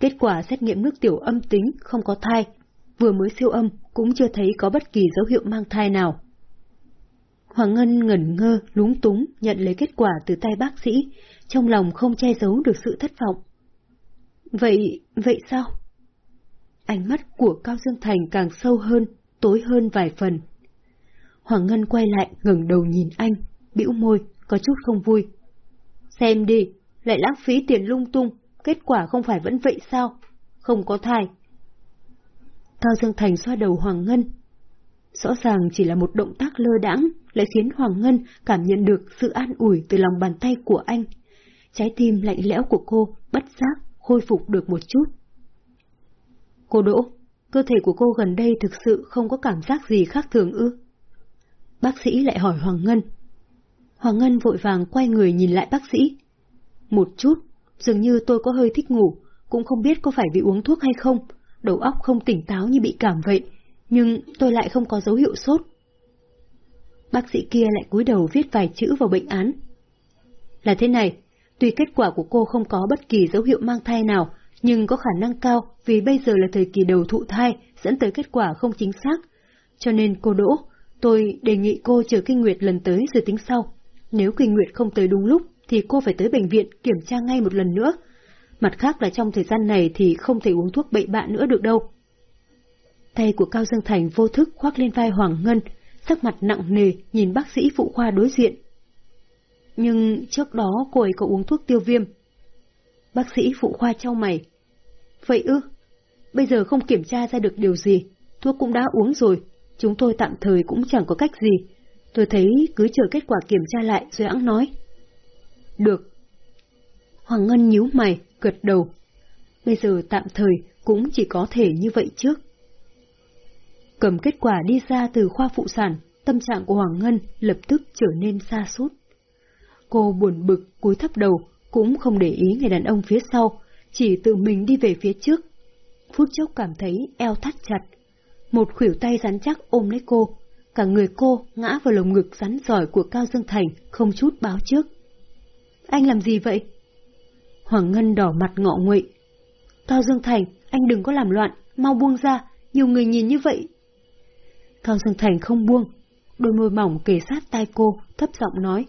Kết quả xét nghiệm nước tiểu âm tính, không có thai, vừa mới siêu âm cũng chưa thấy có bất kỳ dấu hiệu mang thai nào. Hoàng Ngân ngẩn ngơ, lúng túng nhận lấy kết quả từ tay bác sĩ, trong lòng không che giấu được sự thất vọng. Vậy, vậy sao? Ánh mắt của Cao Dương Thành càng sâu hơn, tối hơn vài phần. Hoàng Ngân quay lại ngẩng đầu nhìn anh, bĩu môi, có chút không vui. Xem đi, lại lãng phí tiền lung tung, kết quả không phải vẫn vậy sao? Không có thai. Cao Dương Thành xoa đầu Hoàng Ngân. Rõ ràng chỉ là một động tác lơ đãng, lại khiến Hoàng Ngân cảm nhận được sự an ủi từ lòng bàn tay của anh. Trái tim lạnh lẽo của cô bất giác khôi phục được một chút. Cô Đỗ, cơ thể của cô gần đây thực sự không có cảm giác gì khác thường ư? Bác sĩ lại hỏi Hoàng Ngân. Hoàng Ngân vội vàng quay người nhìn lại bác sĩ. Một chút, dường như tôi có hơi thích ngủ, cũng không biết có phải bị uống thuốc hay không, đầu óc không tỉnh táo như bị cảm vậy, nhưng tôi lại không có dấu hiệu sốt. Bác sĩ kia lại cúi đầu viết vài chữ vào bệnh án. Là thế này, tuy kết quả của cô không có bất kỳ dấu hiệu mang thai nào, nhưng có khả năng cao vì bây giờ là thời kỳ đầu thụ thai dẫn tới kết quả không chính xác. Cho nên cô Đỗ, tôi đề nghị cô chờ kinh nguyệt lần tới rồi tính sau. Nếu kinh nguyệt không tới đúng lúc thì cô phải tới bệnh viện kiểm tra ngay một lần nữa. Mặt khác là trong thời gian này thì không thể uống thuốc bậy bạ nữa được đâu. Tay của Cao Dương Thành vô thức khoác lên vai Hoàng Ngân, sắc mặt nặng nề nhìn bác sĩ phụ khoa đối diện. Nhưng trước đó cô ấy có uống thuốc tiêu viêm. Bác sĩ phụ khoa trao mày. Vậy ư? Bây giờ không kiểm tra ra được điều gì, thuốc cũng đã uống rồi, chúng tôi tạm thời cũng chẳng có cách gì. Tôi thấy cứ chờ kết quả kiểm tra lại rồi ẵng nói. Được. Hoàng Ngân nhíu mày, gật đầu. Bây giờ tạm thời cũng chỉ có thể như vậy trước. Cầm kết quả đi ra từ khoa phụ sản, tâm trạng của Hoàng Ngân lập tức trở nên xa sút Cô buồn bực, cúi thấp đầu, cũng không để ý người đàn ông phía sau, chỉ tự mình đi về phía trước. Phút chốc cảm thấy eo thắt chặt. Một khuỷu tay rắn chắc ôm lấy cô, cả người cô ngã vào lồng ngực rắn giỏi của Cao Dương Thành, không chút báo trước. Anh làm gì vậy? Hoàng Ngân đỏ mặt ngọ nguậy. Cao Dương Thành, anh đừng có làm loạn, mau buông ra, nhiều người nhìn như vậy. Cao Dương Thành không buông, đôi môi mỏng kề sát tai cô, thấp giọng nói.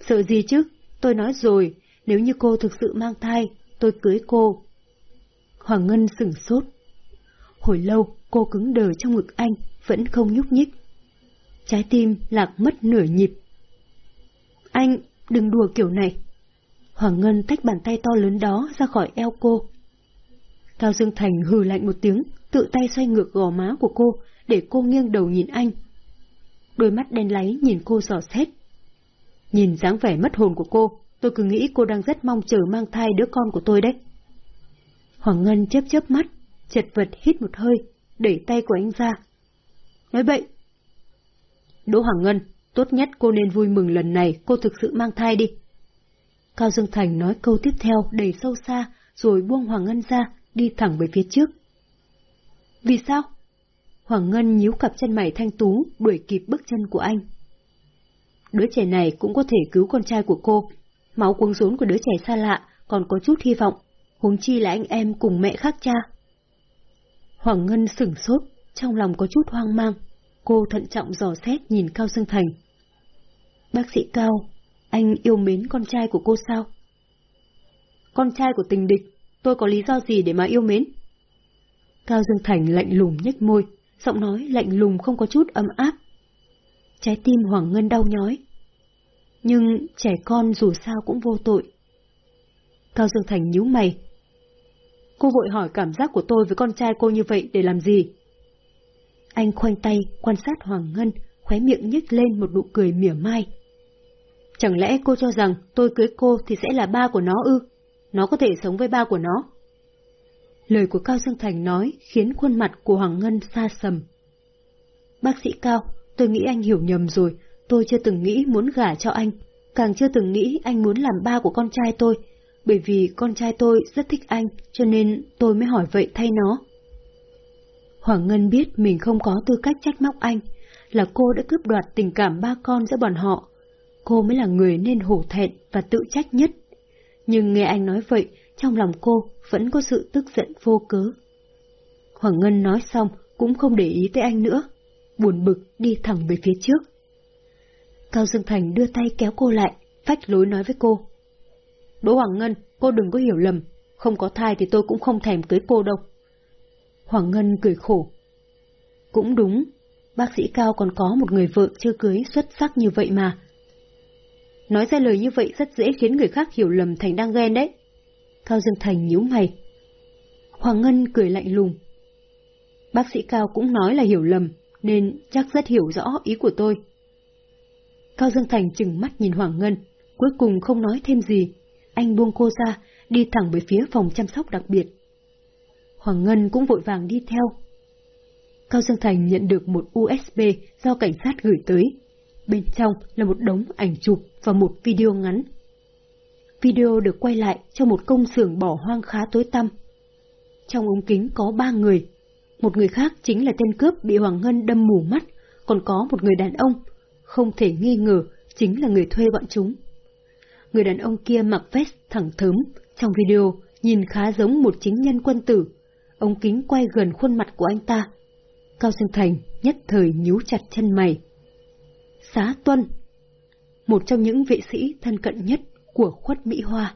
Sợ gì chứ, tôi nói rồi, nếu như cô thực sự mang thai, tôi cưới cô. Hoàng Ngân sửng sốt. Hồi lâu, cô cứng đờ trong ngực anh, vẫn không nhúc nhích. Trái tim lạc mất nửa nhịp. Anh, đừng đùa kiểu này. Hoàng Ngân tách bàn tay to lớn đó ra khỏi eo cô. Cao Dương Thành hừ lạnh một tiếng, tự tay xoay ngược gò má của cô, để cô nghiêng đầu nhìn anh. Đôi mắt đen láy nhìn cô dò xét. Nhìn dáng vẻ mất hồn của cô, tôi cứ nghĩ cô đang rất mong chờ mang thai đứa con của tôi đấy. Hoàng Ngân chớp chớp mắt, chật vật hít một hơi, đẩy tay của anh ra. Nói bậy. Đỗ Hoàng Ngân, tốt nhất cô nên vui mừng lần này cô thực sự mang thai đi. Cao Dương Thành nói câu tiếp theo đầy sâu xa, rồi buông Hoàng Ngân ra, đi thẳng về phía trước. Vì sao? Hoàng Ngân nhíu cặp chân mày thanh tú, đuổi kịp bước chân của anh. Đứa trẻ này cũng có thể cứu con trai của cô. Máu cuống rốn của đứa trẻ xa lạ còn có chút hy vọng, huống chi là anh em cùng mẹ khác cha. Hoàng Ngân sửng sốt, trong lòng có chút hoang mang. Cô thận trọng dò xét nhìn Cao Dương Thành. Bác sĩ Cao, anh yêu mến con trai của cô sao? Con trai của tình địch, tôi có lý do gì để mà yêu mến? Cao Dương Thành lạnh lùng nhếch môi, giọng nói lạnh lùng không có chút ấm áp. Trái tim Hoàng Ngân đau nhói. Nhưng trẻ con dù sao cũng vô tội. Cao Dương Thành nhíu mày. Cô vội hỏi cảm giác của tôi với con trai cô như vậy để làm gì? Anh khoanh tay, quan sát Hoàng Ngân, khóe miệng nhếch lên một nụ cười mỉa mai. Chẳng lẽ cô cho rằng tôi cưới cô thì sẽ là ba của nó ư? Nó có thể sống với ba của nó. Lời của Cao Dương Thành nói khiến khuôn mặt của Hoàng Ngân xa sầm. Bác sĩ Cao, tôi nghĩ anh hiểu nhầm rồi, tôi chưa từng nghĩ muốn gả cho anh, càng chưa từng nghĩ anh muốn làm ba của con trai tôi, bởi vì con trai tôi rất thích anh, cho nên tôi mới hỏi vậy thay nó. Hoàng Ngân biết mình không có tư cách trách móc anh, là cô đã cướp đoạt tình cảm ba con giữa bọn họ. Cô mới là người nên hổ thẹn và tự trách nhất. Nhưng nghe anh nói vậy, trong lòng cô vẫn có sự tức giận vô cớ. Hoàng Ngân nói xong cũng không để ý tới anh nữa, buồn bực đi thẳng về phía trước. Cao Dương Thành đưa tay kéo cô lại, phách lối nói với cô. Đỗ Hoàng Ngân, cô đừng có hiểu lầm, không có thai thì tôi cũng không thèm cưới cô đâu. Hoàng Ngân cười khổ. Cũng đúng, bác sĩ Cao còn có một người vợ chưa cưới xuất sắc như vậy mà. Nói ra lời như vậy rất dễ khiến người khác hiểu lầm Thành đang ghen đấy. Cao Dương Thành nhíu mày. Hoàng Ngân cười lạnh lùng. Bác sĩ Cao cũng nói là hiểu lầm, nên chắc rất hiểu rõ ý của tôi. Cao Dương Thành chừng mắt nhìn Hoàng Ngân, cuối cùng không nói thêm gì. Anh buông cô ra, đi thẳng về phía phòng chăm sóc đặc biệt. Hoàng Ngân cũng vội vàng đi theo. Cao Dương Thành nhận được một USB do cảnh sát gửi tới. Bên trong là một đống ảnh chụp và một video ngắn. Video được quay lại trong một công xưởng bỏ hoang khá tối tăm. Trong ống kính có ba người. Một người khác chính là tên cướp bị Hoàng Ngân đâm mù mắt, còn có một người đàn ông, không thể nghi ngờ chính là người thuê bọn chúng. Người đàn ông kia mặc vest thẳng thớm, trong video nhìn khá giống một chính nhân quân tử. Ống kính quay gần khuôn mặt của anh ta. Cao Dương Thành nhất thời nhíu chặt chân mày. Xá Tuân một trong những vệ sĩ thân cận nhất của khuất Mỹ Hoa.